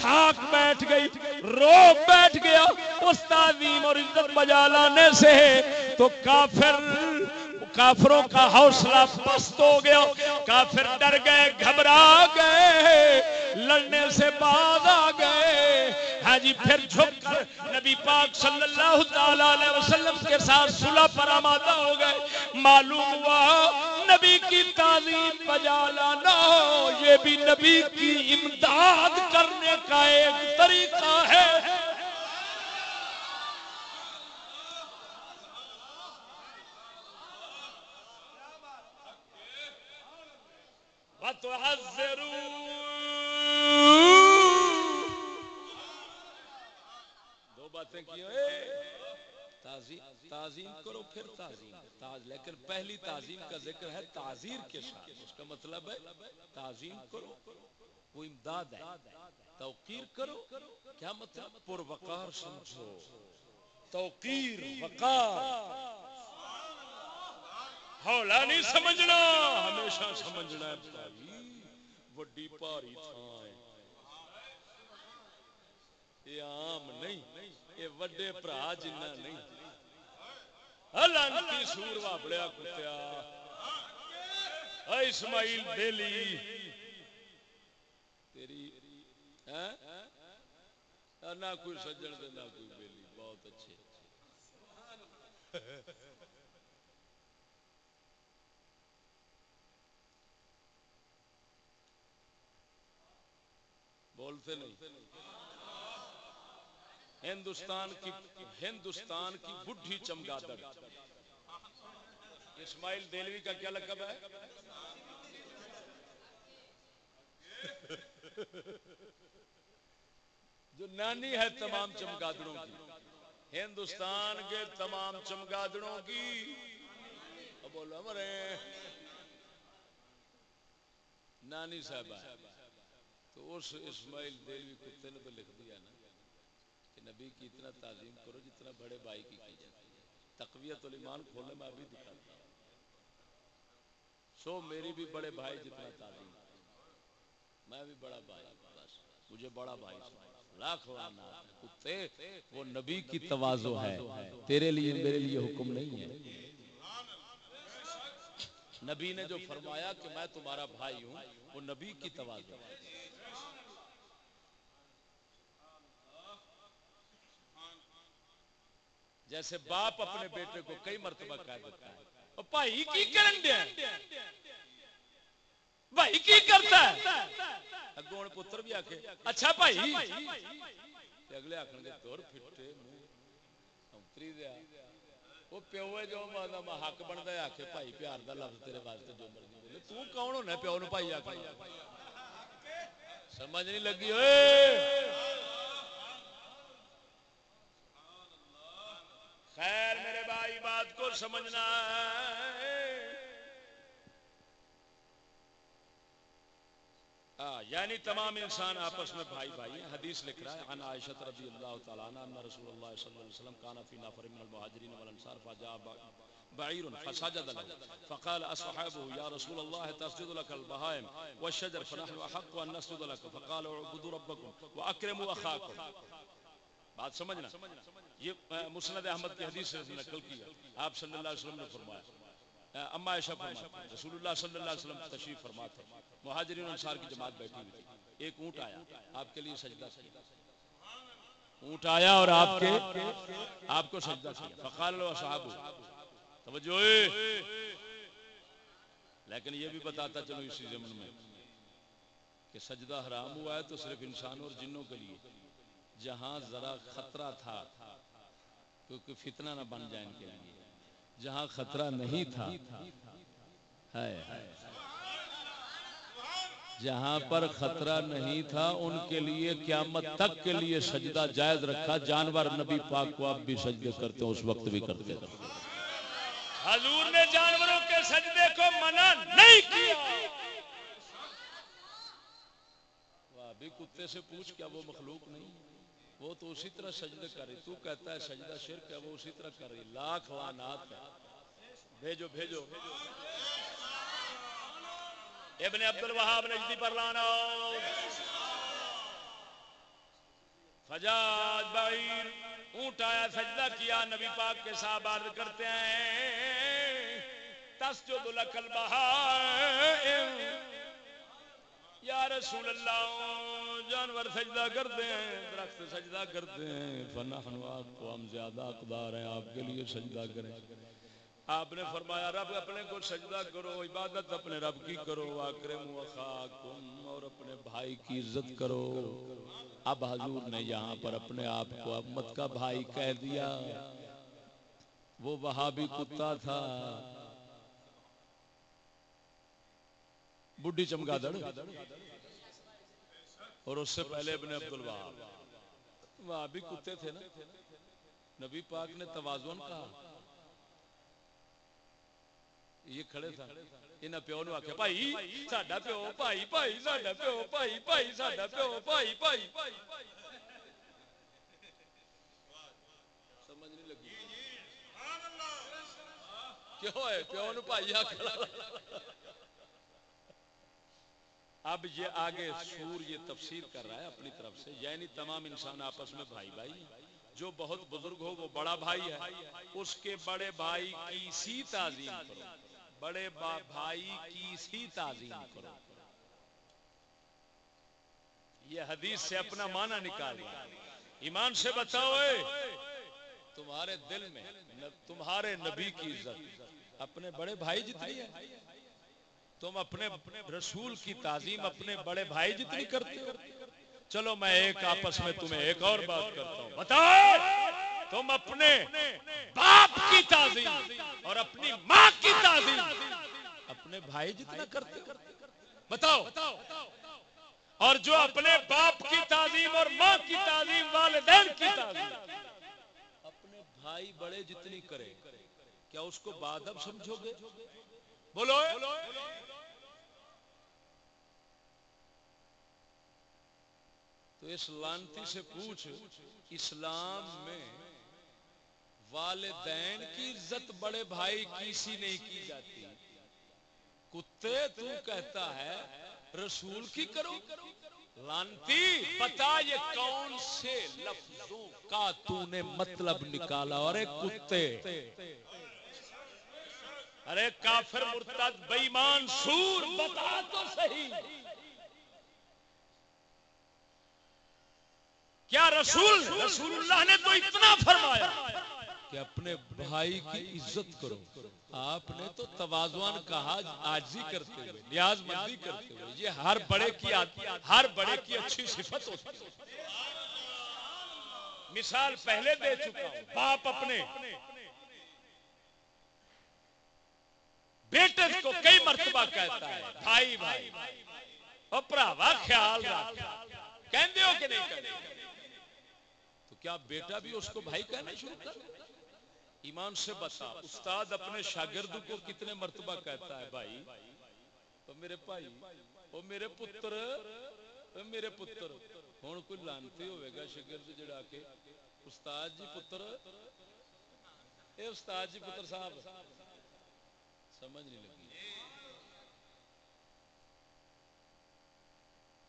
تھاک بیٹھ گئی رو بیٹھ گیا۔ اس تعظیم اور عزت بجا لانے سے تو کافر، کافروں کا حوصلہ پست ہو گیا۔ کافر ڈر گئے، گھبرا گئے۔ لڑنے سے بعد آ گئے۔ ہاں جی پھر جھک کر نبی پاک صلی اللہ تعالی علیہ وسلم کے ساتھ صلح پر آمادہ ہو گئے۔ معلوم ہوا نبی کی تعظیم بجا لانا، یہ بھی نبی کی امداد کرنے کا ایک طریقہ ہے۔ دو باتیں کی تعظیم کرو پھر تعظیم۔ تاز لیکن پہلی تعظیم کا ذکر ہے تعزیر کے ساتھ۔ اس کا مطلب ہے تعظیم کرو۔ وہ امداد ہے۔ توقیر کرو۔ کیا مطلب؟ پروکار سمجھو۔ توقیر، وقار۔ ہولا نہیں سمجھنا۔ ہمیشہ سمجھنا ہے وڈی پاری تھان یہ عام نہیں۔ یہ وڈے برا جنہ نہیں۔ لانتی سور وابڑیا کتیا۔ اسماعیل بیلی۔ تیری ہاں؟ ہاں، نہ کوئی سجن دے نہ کوئی بیلی، بہت اچھے۔ بولتے نہیں۔ ہندوستان کی ہندوستان کی بڈھی چمگادڑ۔ اسماعیل دلوی کا کیا لقب ہے؟ جو نانی ہے تمام چمگادڑوں کی۔ ہندوستان کے تمام چمگادڑوں کی۔ بولو مرے نانی صاحبہ تو اس اسماعیل دلوی کتے نے تو لکھ دیا نا۔ کہ نبی کی اتنا تعظیم کرو جتنا بڑے بھائی کی کی جاتی ہے۔ تقویت الایمان کھولنے میں ابھی دکھاتا ہوں۔ سو میری بھی بڑے بھائی جتنا تعظیم میں بھی بڑا بھائی بس۔ مجھے بڑا بھائی لاکھ کتے، وہ نبی کی توازو ہے۔ تیرے لیے میرے لیے حکم نہیں ہے۔ نبی نے جو فرمایا کہ میں تمہارا بھائی ہوں، وہ نبی کی توازو ہے۔ جیسے باپ اپنے بیٹے کو کئی مرتبہ کہہ دیتا ہے۔ بھائی کی کرن دیا بھائی کی کرتا ہے؟ اگوں پتر بھی آکے اچھا بھائی۔ اگلے آخر گے دور پھٹے منہ دیا وہ پیو ہے جو حق بنتا ہے آخے بھائی پیار دا لفظ تیرے واسطے جو مرضی بولے۔ تو کون ہونا پیو نو بھائی آخر سمجھ نہیں لگی۔ ہوئے خیر میرے بھائی، بات کو سمجھنا یعنی تمام انسان آپس میں بھائی بھائی ہیں۔ حدیث لکھ رہا ہے، عن عائشہ رضی اللہ تعالی عنہ ان رسول اللہ صلی اللہ علیہ وسلم کان فی نفر من المهاجرین والانصار فجاء بعیر فسجد له۔ فقال اصحابه يا رسول الله تسجد لك البهائم والشجر، فنحن احق ان نسجد لك فقال اعبدوا ربكم واكرموا اخاكم بات سمجھنا۔ یہ مسند احمد کی حدیث سے نقل کیا۔ آپ صلی اللہ علیہ وسلم نے فرمایا۔ اما عائشہ فرماتے رسول اللہ صلی اللہ علیہ وسلم تشریف فرماتے مہاجرین انصار کی جماعت بیٹھی ہوئی تھی۔ ایک اونٹ آیا۔ آپ کے لیے سجدہ کیا۔ اونٹ آیا اور آپ کے، آپ کو سجدہ کیا۔ فقال و صحاب توجہ۔ لیکن یہ بھی بتاتا چلو اسی زمن میں کہ سجدہ حرام ہوا ہے تو صرف انسانوں اور جنوں کے لیے۔ جہاں ذرا خطرہ تھا کیونکہ فتنہ نہ بن جائے ان کے لیے۔ جہاں خطرہ نہیں تھا جہاں پر خطرہ نہیں تھا ان کے لیے قیامت تک کے لیے سجدہ جائز رکھا۔ جانور نبی پاک کو آپ بھی سجدے کرتے ہیں اس وقت بھی کرتے حضور نے جانوروں کے سجدے کو منع نہیں کیا۔ بھی کتے سے پوچھ کیا وہ مخلوق نہیں وہ تو اسی طرح سجدے کر رہی تو کہتا ہے سجدہ شرک ہے، وہ اسی طرح کر رہی لاکھ وانات ہے بھیجو بھیجو۔ ابن عبد الوہاب نجدی پر لانا فجاج بعیر اونٹ آیا، سجدہ کیا۔ نبی پاک کے صاحب عرض کرتے ہیں، تسجد لک البہائم یا رسول اللہ، جانور سجدہ کرتے ہیں، درخت سجدہ کرتے ہیں، فنحن آپ کو ہم زیادہ اقدار ہیں، آپ کے لیے سجدہ کریں۔ آپ نے فرمایا، رب اپنے کو سجدہ کرو، عبادت اپنے رب کی کرو اکرم وخاکم اور اپنے بھائی کی عزت کرو۔ اب حضور نے یہاں پر اپنے آپ کو امت کا بھائی کہہ دیا۔ وہ وہابی کتا تھا۔ بڈی چمگا دڑ اور اس سے پہلے ابن عبد الوہاب وہاں بھی کتے تھے نا۔ نبی پاک نے توازن کہا۔ یہ کھڑے تھا۔ انہاں پیو نو آکھیا بھائی ساڈا پیو بھائی بھائی ساڈا پیو بھائی بھائی ساڈا پیو بھائی بھائی سمجھ نہیں لگی۔ کیوں ہے پیو نو بھائی آکھلا اب یہ آگے سور یہ تفسیر کر رہا ہے اپنی طرف سے یعنی تمام انسان آپس میں بھائی بھائی، جو بہت بزرگ ہو وہ بڑا بھائی ہے، اس کے بڑے بھائی کی سی تعظیم کرو۔ بڑے بھائی کی سی تعظیم کرو۔ یہ حدیث سے اپنا معنی نکال ایمان سے بتاؤ تمہارے دل میں تمہارے نبی کی عزت۔ اپنے بڑے بھائی جتنی ہے تم اپنے رسول کی تعظیم اپنے بڑے بھائی جتنی کرتے ہو؟ چلو میں ایک آپس میں تمہیں ایک اور بات کرتا ہوں۔ بتاؤ! تم اپنے باپ کی تعظیم اور اپنی ماں کی تعظیم اپنے بھائی جی جتنا کرتے بتاؤ! اور جو اپنے باپ کی تعظیم اور ماں کی تعظیم، والدین کی تعظیم، اپنے بھائی بڑے جتنی کرے، کیا اس کو بادب سمجھو گے؟ بولو۔ تو اس لانتی سے پوچھ، اسلام میں والدین کی عزت بڑے بھائی کسی نہیں کی جاتی؟ کتے، تو کہتا ہے، رسول کی کرو۔ لانتی، پتا یہ کون سے لفظوں کا تو نے مطلب نکالا اور ایک کتے۔ ارے کافر مرتد بےمان سور بتا تو صحیح۔ کیا رسول رسول اللہ نے تو اتنا فرمایا کہ اپنے بھائی کی عزت کرو۔ آپ نے تو توازوان کہا آجزی کرتے ہوئے، نیاز مندی کرتے ہوئے۔ یہ ہر بڑے کی ہر بڑے کی اچھی صفت ہوتی ہے۔ مثال پہلے دے چکا ہوں، باپ اپنے بیٹے کو کئی مرتبہ کہتا ہے، بھائی بھائی اور اپراوا خیال رکھ۔ کہندے ہو کہ نہیں کہندے؟ تو کیا بیٹا بھی اس کو بھائی کہنا شروع کر ایمان سے بتا، استاد اپنے شاگرد کو کتنے مرتبہ کہتا ہے، بھائی؟ تو میرے بھائی وہ میرے پتر میرے پتر۔ ہوں کوئی لانتی ہوئے گا شاگرد جڑا کے۔ استاد جی پتر۔ اے استاد جی پتر صاحب۔ سمجھ نہیں لگی۔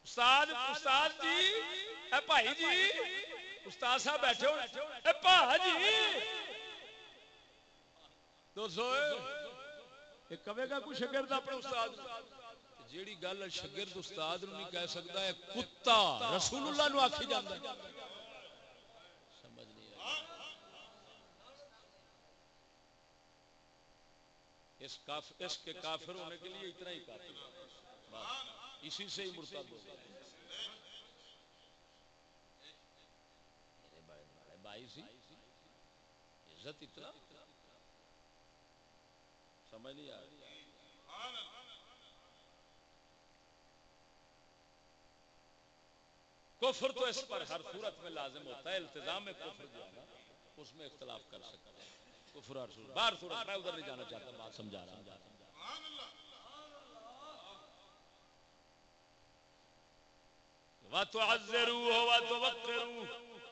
استاد استاد جی اے بھائی جی استاد صاحب بیٹھے ہو۔ اے بھا جی۔ کہے گا کوئی شگرد اپنے استاد؟ جیڑی گل شگرد استاد نو نہیں کہہ سکتا ہے کتا رسول اللہ نو آکھی جاندا ہے۔ اس کاف، اس کے کافر ہونے کے لیے اتنا ہی کافی بس۔ اسی سے ہی مرتد ہو گئے۔ بھائی سی جی، عزت اتنا۔ سمجھ نہیں آ رہی۔ کفر تو اس پر ہر صورت میں لازم ہوتا ہے التزام میں کفر جو ہے نا، اس میں اختلاف کر سکتا ہے کفر ہر صورت باہر سورت میں ادھر نہیں جانا چاہتا، بات سمجھا رہا ہوں۔ وَتُعَذِّرُوهُ وَتُوَقِّرُوهُ۔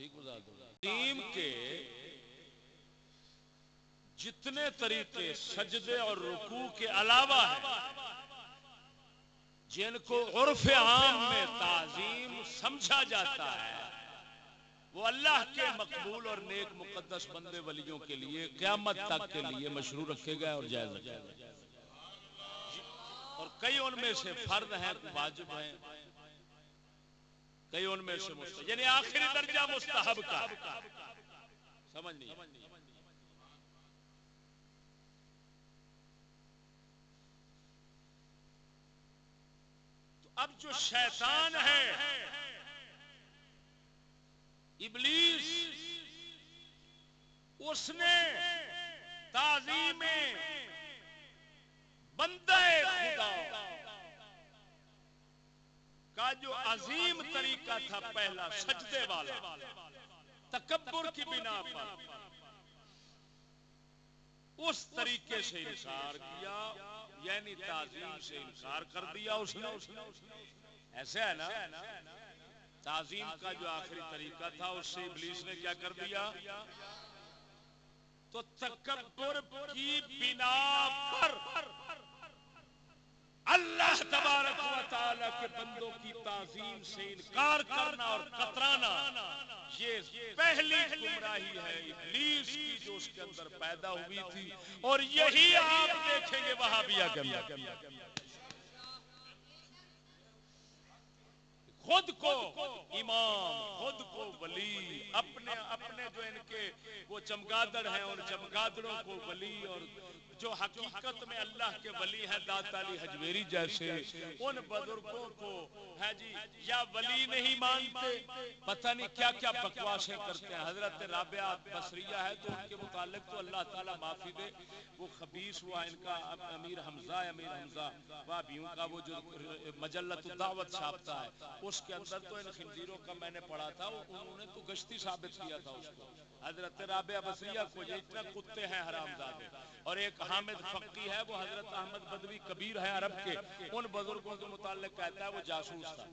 ٹھیک دو کے جتنے طریقے سجدے اور رکوع کے علاوہ ہیں، جن کو عرف عام میں تعظیم سمجھا جاتا ہے، وہ اللہ کے مقبول اور نیک مقدس بندے ولیوں کے لیے قیامت تک کے لیے مشروع رکھے گئے اور جائز رکھے گئے۔ اور کئی ان میں سے فرد ہیں، واجب ہیں۔ کئی ان میں سے مستحب یعنی آخری درجہ مستحب کا۔ سمجھ نہیں۔ تو اب جو شیطان ہے، ابلیس، اس نے تعظیم بندہ خدا۔ کا جو عظیم طریقہ تھا پہلا سجدے والا، تکبر کی بنا پر۔ اس طریقے سے انکار کیا یعنی تعظیم سے انکار کر دیا اس نے۔ ایسے ہے نا؟ تعظیم کا جو آخری طریقہ تھا، اس سے ابلیس نے کیا کر دیا؟ تو تکبر کی بنا پر اللہ تبارک و تعالی کے بندوں کی تعظیم سے انکار کرنا اور کترانا یہ پہلی گمراہی ہے، ابلیس کی جو اس کے اندر پیدا ہوئی تھی۔ اور یہی آپ دیکھیں گے وہاں بھی خود کو امام، خود کو ولی، اپنے اپنے جو ان کے وہ چمگادڑ ہیں اور چمگادڑوں کو ولی اور جو حقیقت میں اللہ کے ولی ہیں داتا علی حجویری جیسے، ان بزرگوں کو ہے جی یا ولی نہیں مانتے، پتہ نہیں کیا کیا بکواسیں کرتے ہیں۔ حضرت رابعہ بصریہ ہے تو ان کے متعلق تو اللہ تعالیٰ معافی دے۔ وہ خبیص ہوا، ان کا امیر حمزہ امیر حمزہ وابیوں کا وہ جو مجلت دعوت چھاپتا ہے۔ اس کے اندر تو ان خنزیروں کا میں نے پڑھا تھا، انہوں نے تو گشتی ثابت کیا تھا اس کو۔ حضرت رابعہ بصریہ کو یہ اتنا کتے ہیں حرام زادے۔ اور ایک حامد فقی ہے، وہ حضرت احمد بدوی کبیر ہے عرب کے۔ ان بزرگوں کے متعلق کہتا ہے وہ جاسوس تھا۔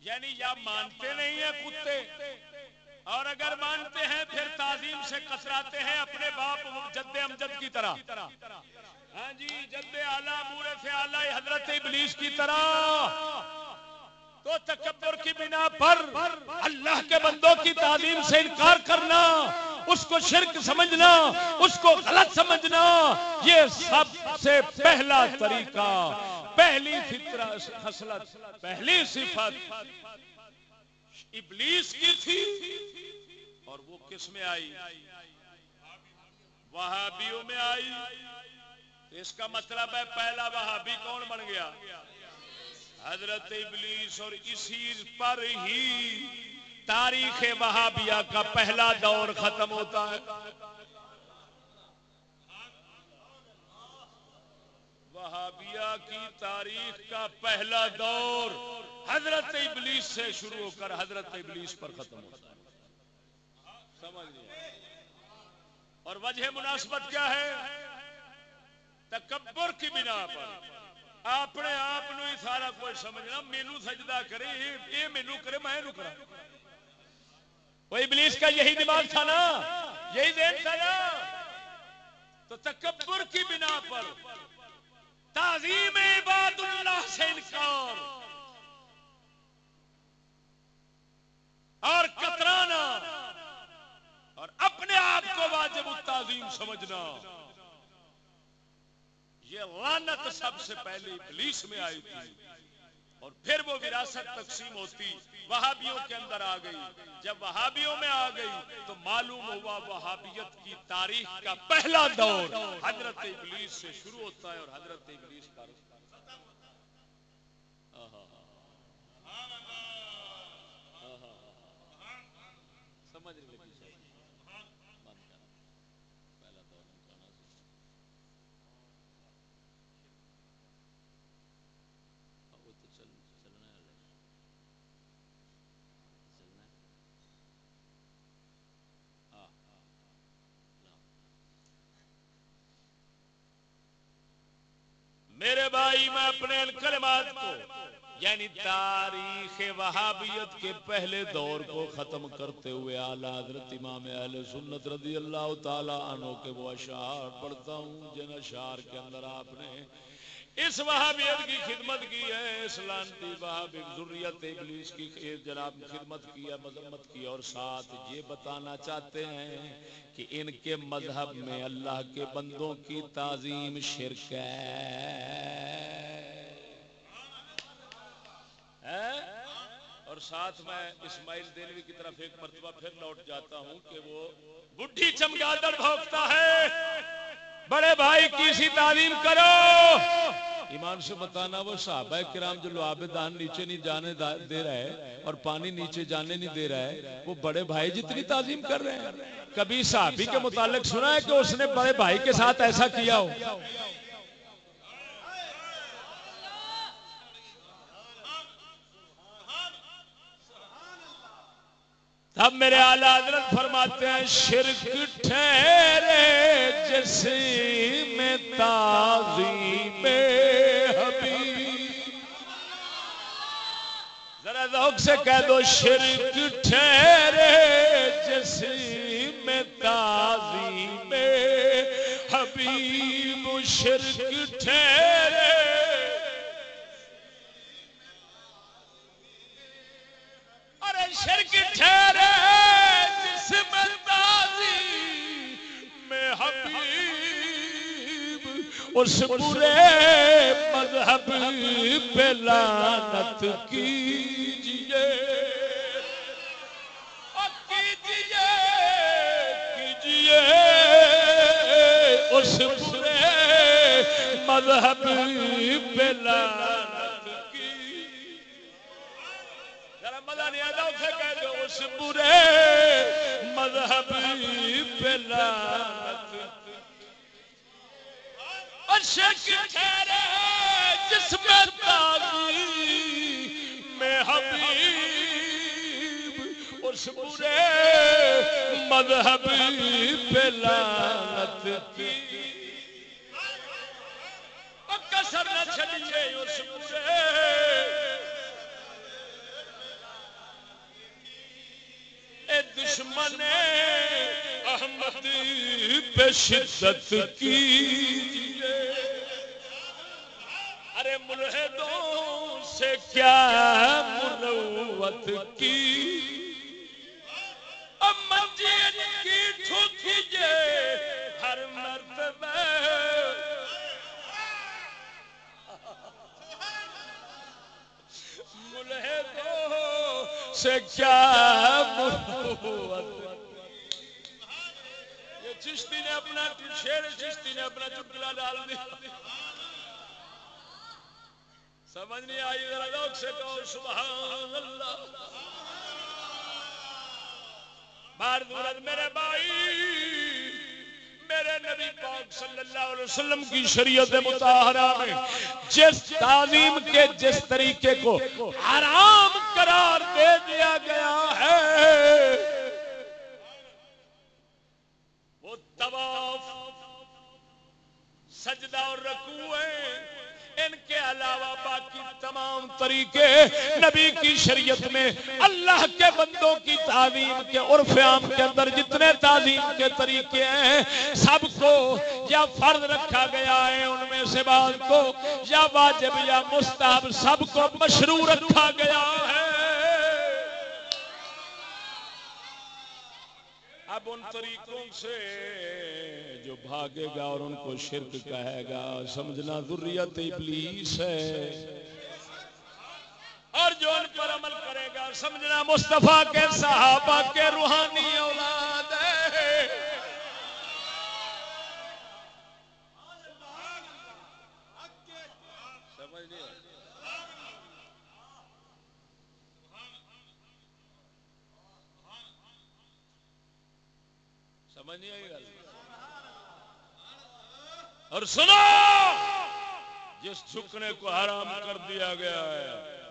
یعنی یا مانتے نہیں ہیں کتے، اور اگر مانتے ہیں پھر تعظیم سے کسراتے ہیں اپنے باپ جد امجد کی طرح۔ ہاں جی جد آلہ مورے سے آلہ حضرت ابلیس کی طرح۔ تو تکبر کی بنا پر اللہ کے بندوں کی تعلیم سے انکار کرنا، اس کو شرک سمجھنا، اس کو غلط سمجھنا، یہ سب سے پہلا طریقہ، پہلی خصلت، پہلی صفت۔ ابلیس کی تھی اور وہ کس میں آئی؟ وہابیوں میں آئی۔ اس کا مطلب ہے پہلا وہابی کون بن گیا؟ حضرت ابلیس اور اسی پر ہی تاریخ وہابیہ کا پہلا دور ختم ہوتا ہے۔ وہابیہ کی تاریخ کا پہلا دور حضرت ابلیس سے شروع ہو کر حضرت ابلیس پر ختم ہوتا ہے۔ سمجھ اور وجہ مناسبت کیا ہے؟ تکبر کی بنا پر۔ اپنے آپ ہی سارا کچھ سمجھنا مینو سجدہ کرے یہ مینو کرے، میں کرا وہ ابلیس کا یہی دماغ تھا نا، یہی دین تھا نا۔ تو تکبر کی بنا پر تعظیم عباد اللہ سے انکار۔ اور کترانا۔ اور اپنے آپ کو واجب التعظیم سمجھنا۔ یہ لانت سب سے پہلے ابلیس میں آئی تھی اور پھر وہ وراثت تقسیم ہوتی وہابیوں کے اندر آ گئی جب وہابیوں میں آ گئی تو معلوم ہوا وہابیت کی تاریخ کا پہلا دور حضرت ابلیس سے شروع ہوتا ہے اور حضرت ابلیس کا سمجھ لیں میرے بھائی، میں اپنے کلمات کو یعنی تاریخ وہابیت کے پہلے دور کو ختم کرتے ہوئے اعلی حضرت امام اہل سنت رضی اللہ تعالی عنہ کے وہ اشعار پڑھتا ہوں، جن اشعار کے اندر آپ نے اس وہابیت کی خدمت کی ہے، اس لانتی وہابی ذریت ابلیس کی جناب خدمت کی ہے، مذمت کی اور ساتھ یہ بتانا چاہتے ہیں کہ ان کے مذہب میں اللہ کے بندوں کی تعظیم شرک ہے۔ اور ساتھ میں اسماعیل دینوی کی طرف ایک مرتبہ پھر لوٹ جاتا ہوں کہ وہ بڈھی چمگادڑ بھوکتا ہے۔ بڑے بھائی کی سی تعلیم کرو۔ ایمان سے بتانا وہ صحابہ کرام جو لعاب دان نیچے نہیں جانے دے رہا ہے اور پانی نیچے جانے نہیں دے رہا ہے وہ بڑے بھائی جتنی تعظیم کر رہے ہیں۔ کبھی صحابی کے متعلق سنا ہے کہ اس نے بڑے بھائی کے ساتھ ایسا کیا ہو؟ اب میرے آلہ حضرت فرماتے ہیں، شرک ٹھہرے جس میں تعظیم حبیب۔ ذرا ذوق سے کہہ دو، شرک ٹھہرے جس میں تعظیم حبیب۔ شرک ٹھہرے شرک ٹھہرے جس میں میں حبیب، اس برے مذہب پہ لانت کیجیے۔ کیجیے کیجیے۔ اس برے مذہب پہ لانت اس برے مذہب شک ٹھہرے جس میں میں حبیب، اس برے مذہب پہ لعنت۔ کی کسر نہ چلیے اس برے اے دشمن احمد، پہ شدت کی۔ ارے ملحدوں سے کیا مروت کی؟ اب منجین کی ٹھوکیے ہر مرتبہ ملحدوں سے کیا مروت یہ چشتی نے اپنا شیر چشتی نے اپنا چٹکلا ڈال دیا سمجھ نہیں آئی ذرا لوگ سے کہو سبحان اللہ بار دورت میرے بھائی میرے نبی پاک صلی اللہ علیہ وسلم کی شریعت مطالعہ میں جس تعلیم کے جس طریقے کو حرام قرار دے دیا گیا ہے۔ وہ طواف، سجدہ اور رکوع ہے ان کے علاوہ باقی تمام طریقے نبی کی شریعت میں اللہ کے بندوں کی تعلیم کے عرف عام کے اندر جتنے تعلیم کے طریقے ہیں، سب کو یا فرض رکھا گیا ہے ان میں سے بعض کو، یا واجب یا مستحب، سب کو مشروع رکھا گیا ہے۔ اب ان طریقوں سے جو بھاگے گا اور ان کو شرک کہے گا، سمجھنا ذریت ابلیس ہے۔ اور جو ان پر عمل کرے گا، سمجھنا مصطفیٰ کے صحابہ کے روحانی اولاد ہے سمجھ نہیں آئی؟ سمجھ نہیں آئی گل۔ اور سنو، جس جھکنے کو حرام کر دیا گیا ہے،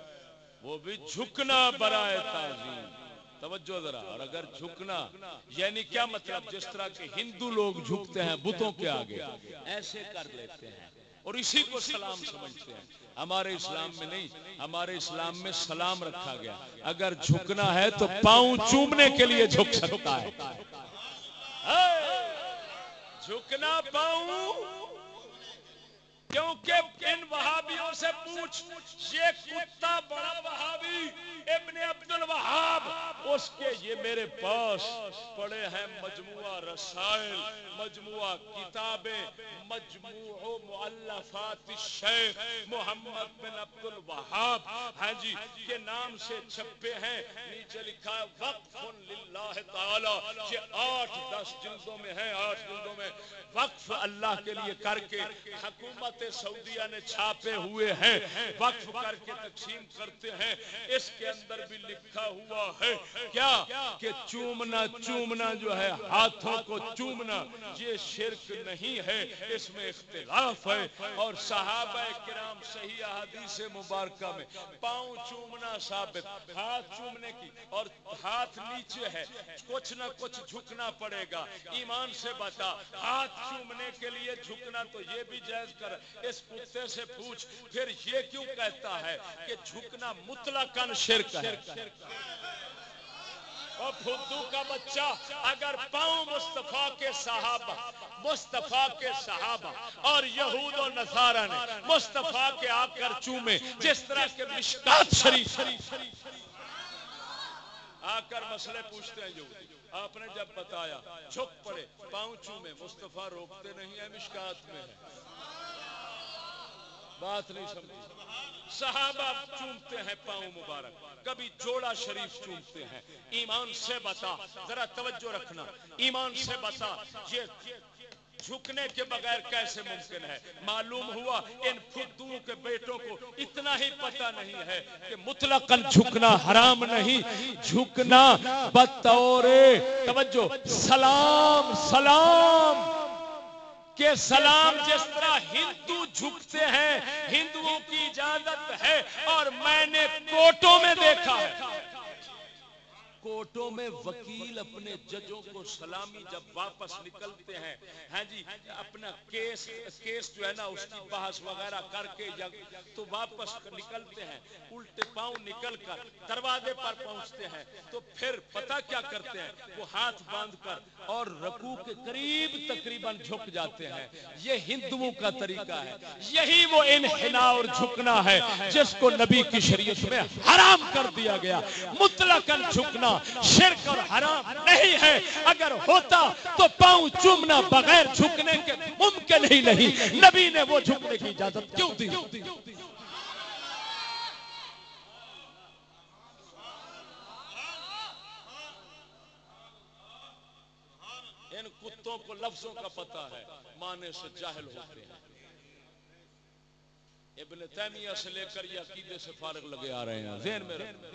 وہ بھی جھکنا برائے تعظیم۔ توجہ ذرا، اور اگر جھکنا یعنی کیا مطلب؟ جس طرح کے ہندو لوگ جھکتے ہیں، بتوں کے آگے۔ ایسے کر لیتے ہیں۔ اور اسی کو سلام سمجھتے ہیں۔ ہمارے اسلام میں نہیں، ہمارے اسلام میں سلام رکھا گیا۔ اگر جھکنا ہے تو پاؤں چومنے کے لیے جھک سکتا ہے۔ جھکنا پاؤں کیونکہ ان وہابیوں سے پوچھ، یہ کتا بڑا وہابی ابن عبد الوہاب اس کے یہ میرے پاس پڑے ہیں مجموعہ رسائل، مجموعہ کتابیں، مجموع مؤلفات الشیخ محمد بن عبد الوہاب ہاں جی کے نام سے چھپے ہیں، نیچے لکھا ہے، وقف للہ تعالی، یہ آٹھ دس جلدوں میں ہیں، آٹھ جلدوں میں۔ وقف اللہ کے لیے کر کے حکومت حکومت سعودیہ نے چھاپے ہوئے ہیں، وقف کر کے تقسیم کرتے ہیں۔ اس کے اندر بھی لکھا ہوا ہے، کیا؟ کہ چومنا چومنا جو ہے، ہاتھوں کو چومنا، یہ شرک نہیں ہے، اس میں اختلاف ہے۔ اور صحابہ کرام صحیح احادیث مبارکہ میں، پاؤں چومنا ثابت، ہاتھ چومنے کی، اور ہاتھ نیچے ہے، کچھ نہ کچھ جھکنا پڑے گا۔ ایمان سے بتا، ہاتھ چومنے کے لیے جھکنا تو یہ بھی جائز کر اس کتے سے پوچھ، پھر یہ کیوں کہتا ہے کہ جھکنا مطلقاً شرک ہے؟ اور فدو کا بچہ، اگر پاؤں مصطفیٰ کے صحابہ، مصطفیٰ کے صحابہ اور یہود و نصارہ نے مصطفیٰ کے آ کر چومے، جس طرح کے مشکات شریف آ کر مسئلے پوچھتے ہیں جو آپ نے جب بتایا، جھک پڑے، پاؤں چومے، مصطفیٰ روکتے نہیں ہیں مشکات میں۔ ہے بات نہیں سمجھی صحابہ چومتے ہیں پاؤں مبارک، کبھی جوڑا شریف چومتے ہیں۔ ایمان سے بتا، ذرا توجہ رکھنا۔ ایمان سے بتا، یہ جھکنے کے بغیر کیسے ممکن ہے؟ معلوم ہوا ان فدو کے بیٹوں کو اتنا ہی پتہ نہیں ہے کہ مطلق جھکنا حرام نہیں۔ جھکنا بطور توجہ، سلام سلام۔ کہ سلام جس طرح ہندو جھکتے ہیں، ہندوؤں کی اجازت ہے اور میں نے کوٹوں میں دیکھا ہے۔ کوٹوں میں وکیل اپنے ججوں کو سلامی جب واپس نکلتے ہیں۔ ہاں جی اپنا کیس کیس جو ہے نا، اس کی بحث وغیرہ کر کے تو واپس نکلتے ہیں۔ الٹے پاؤں نکل کر دروازے پر پہنچتے ہیں۔ تو پھر پتہ کیا کرتے ہیں؟ وہ ہاتھ باندھ کر اور رکوع کے قریب تقریباً جھک جاتے ہیں۔ یہ ہندوؤں کا طریقہ ہے۔ یہی وہ انحنا اور جھکنا ہے جس کو نبی کی شریعت میں حرام کر دیا گیا۔ مطلقاً جھکنا شرک اور حرام نہیں ہے۔ اگر ہوتا تو پاؤں چومنا بغیر جھکنے کے ممکن ہی نہیں۔ نبی نے وہ جھکنے کی اجازت کیوں دی؟ ان کتوں کو لفظوں کا پتا ہے مانے سے جاہل ہوتے ہیں۔ ابن تیمیہ سے لے کر یہ عقیدے سے فارغ لگے آ رہے ہیں۔ ذہن میں رکھنا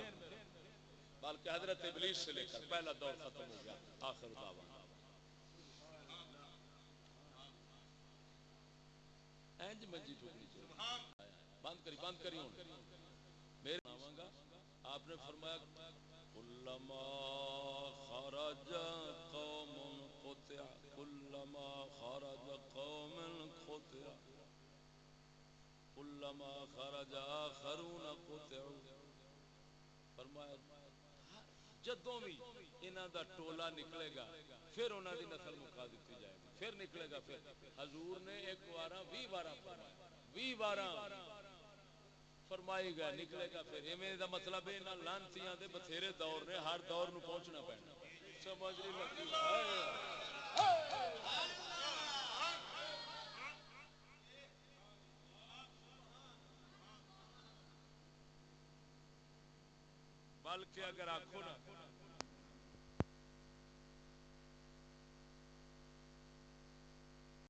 بلکہ حضرت ابلیس سے لے کر پہلا دور ختم ہو گیا، آخر دعویٰ۔ اینج منجی ٹھوکری چاہیے بند کری بند کری ہوں۔ میرے آواں گا، آپ نے فرمایا، کلما خرج قوم قطع، کلما خرج قوم قطع، کلما خرج آخرون قطع۔ فرمایا جدوں بھی انہاں دا ٹولا نکلے گا، پھر انہاں دی نسل مکا دیتی جائے گی۔ پھر نکلے گا، پھر۔ حضور نے ایک بارہ وی بارہ فرمایا۔ وی بارہ فرمائی گیا، نکلے گا، پھر۔ ایویں دا مطلب ہے، انہاں لانتیاں دے بتھیرے دور نے، ہر دور نو پہنچنا پینا سمجھ نہیں لگی بلکہ اگر آخو نا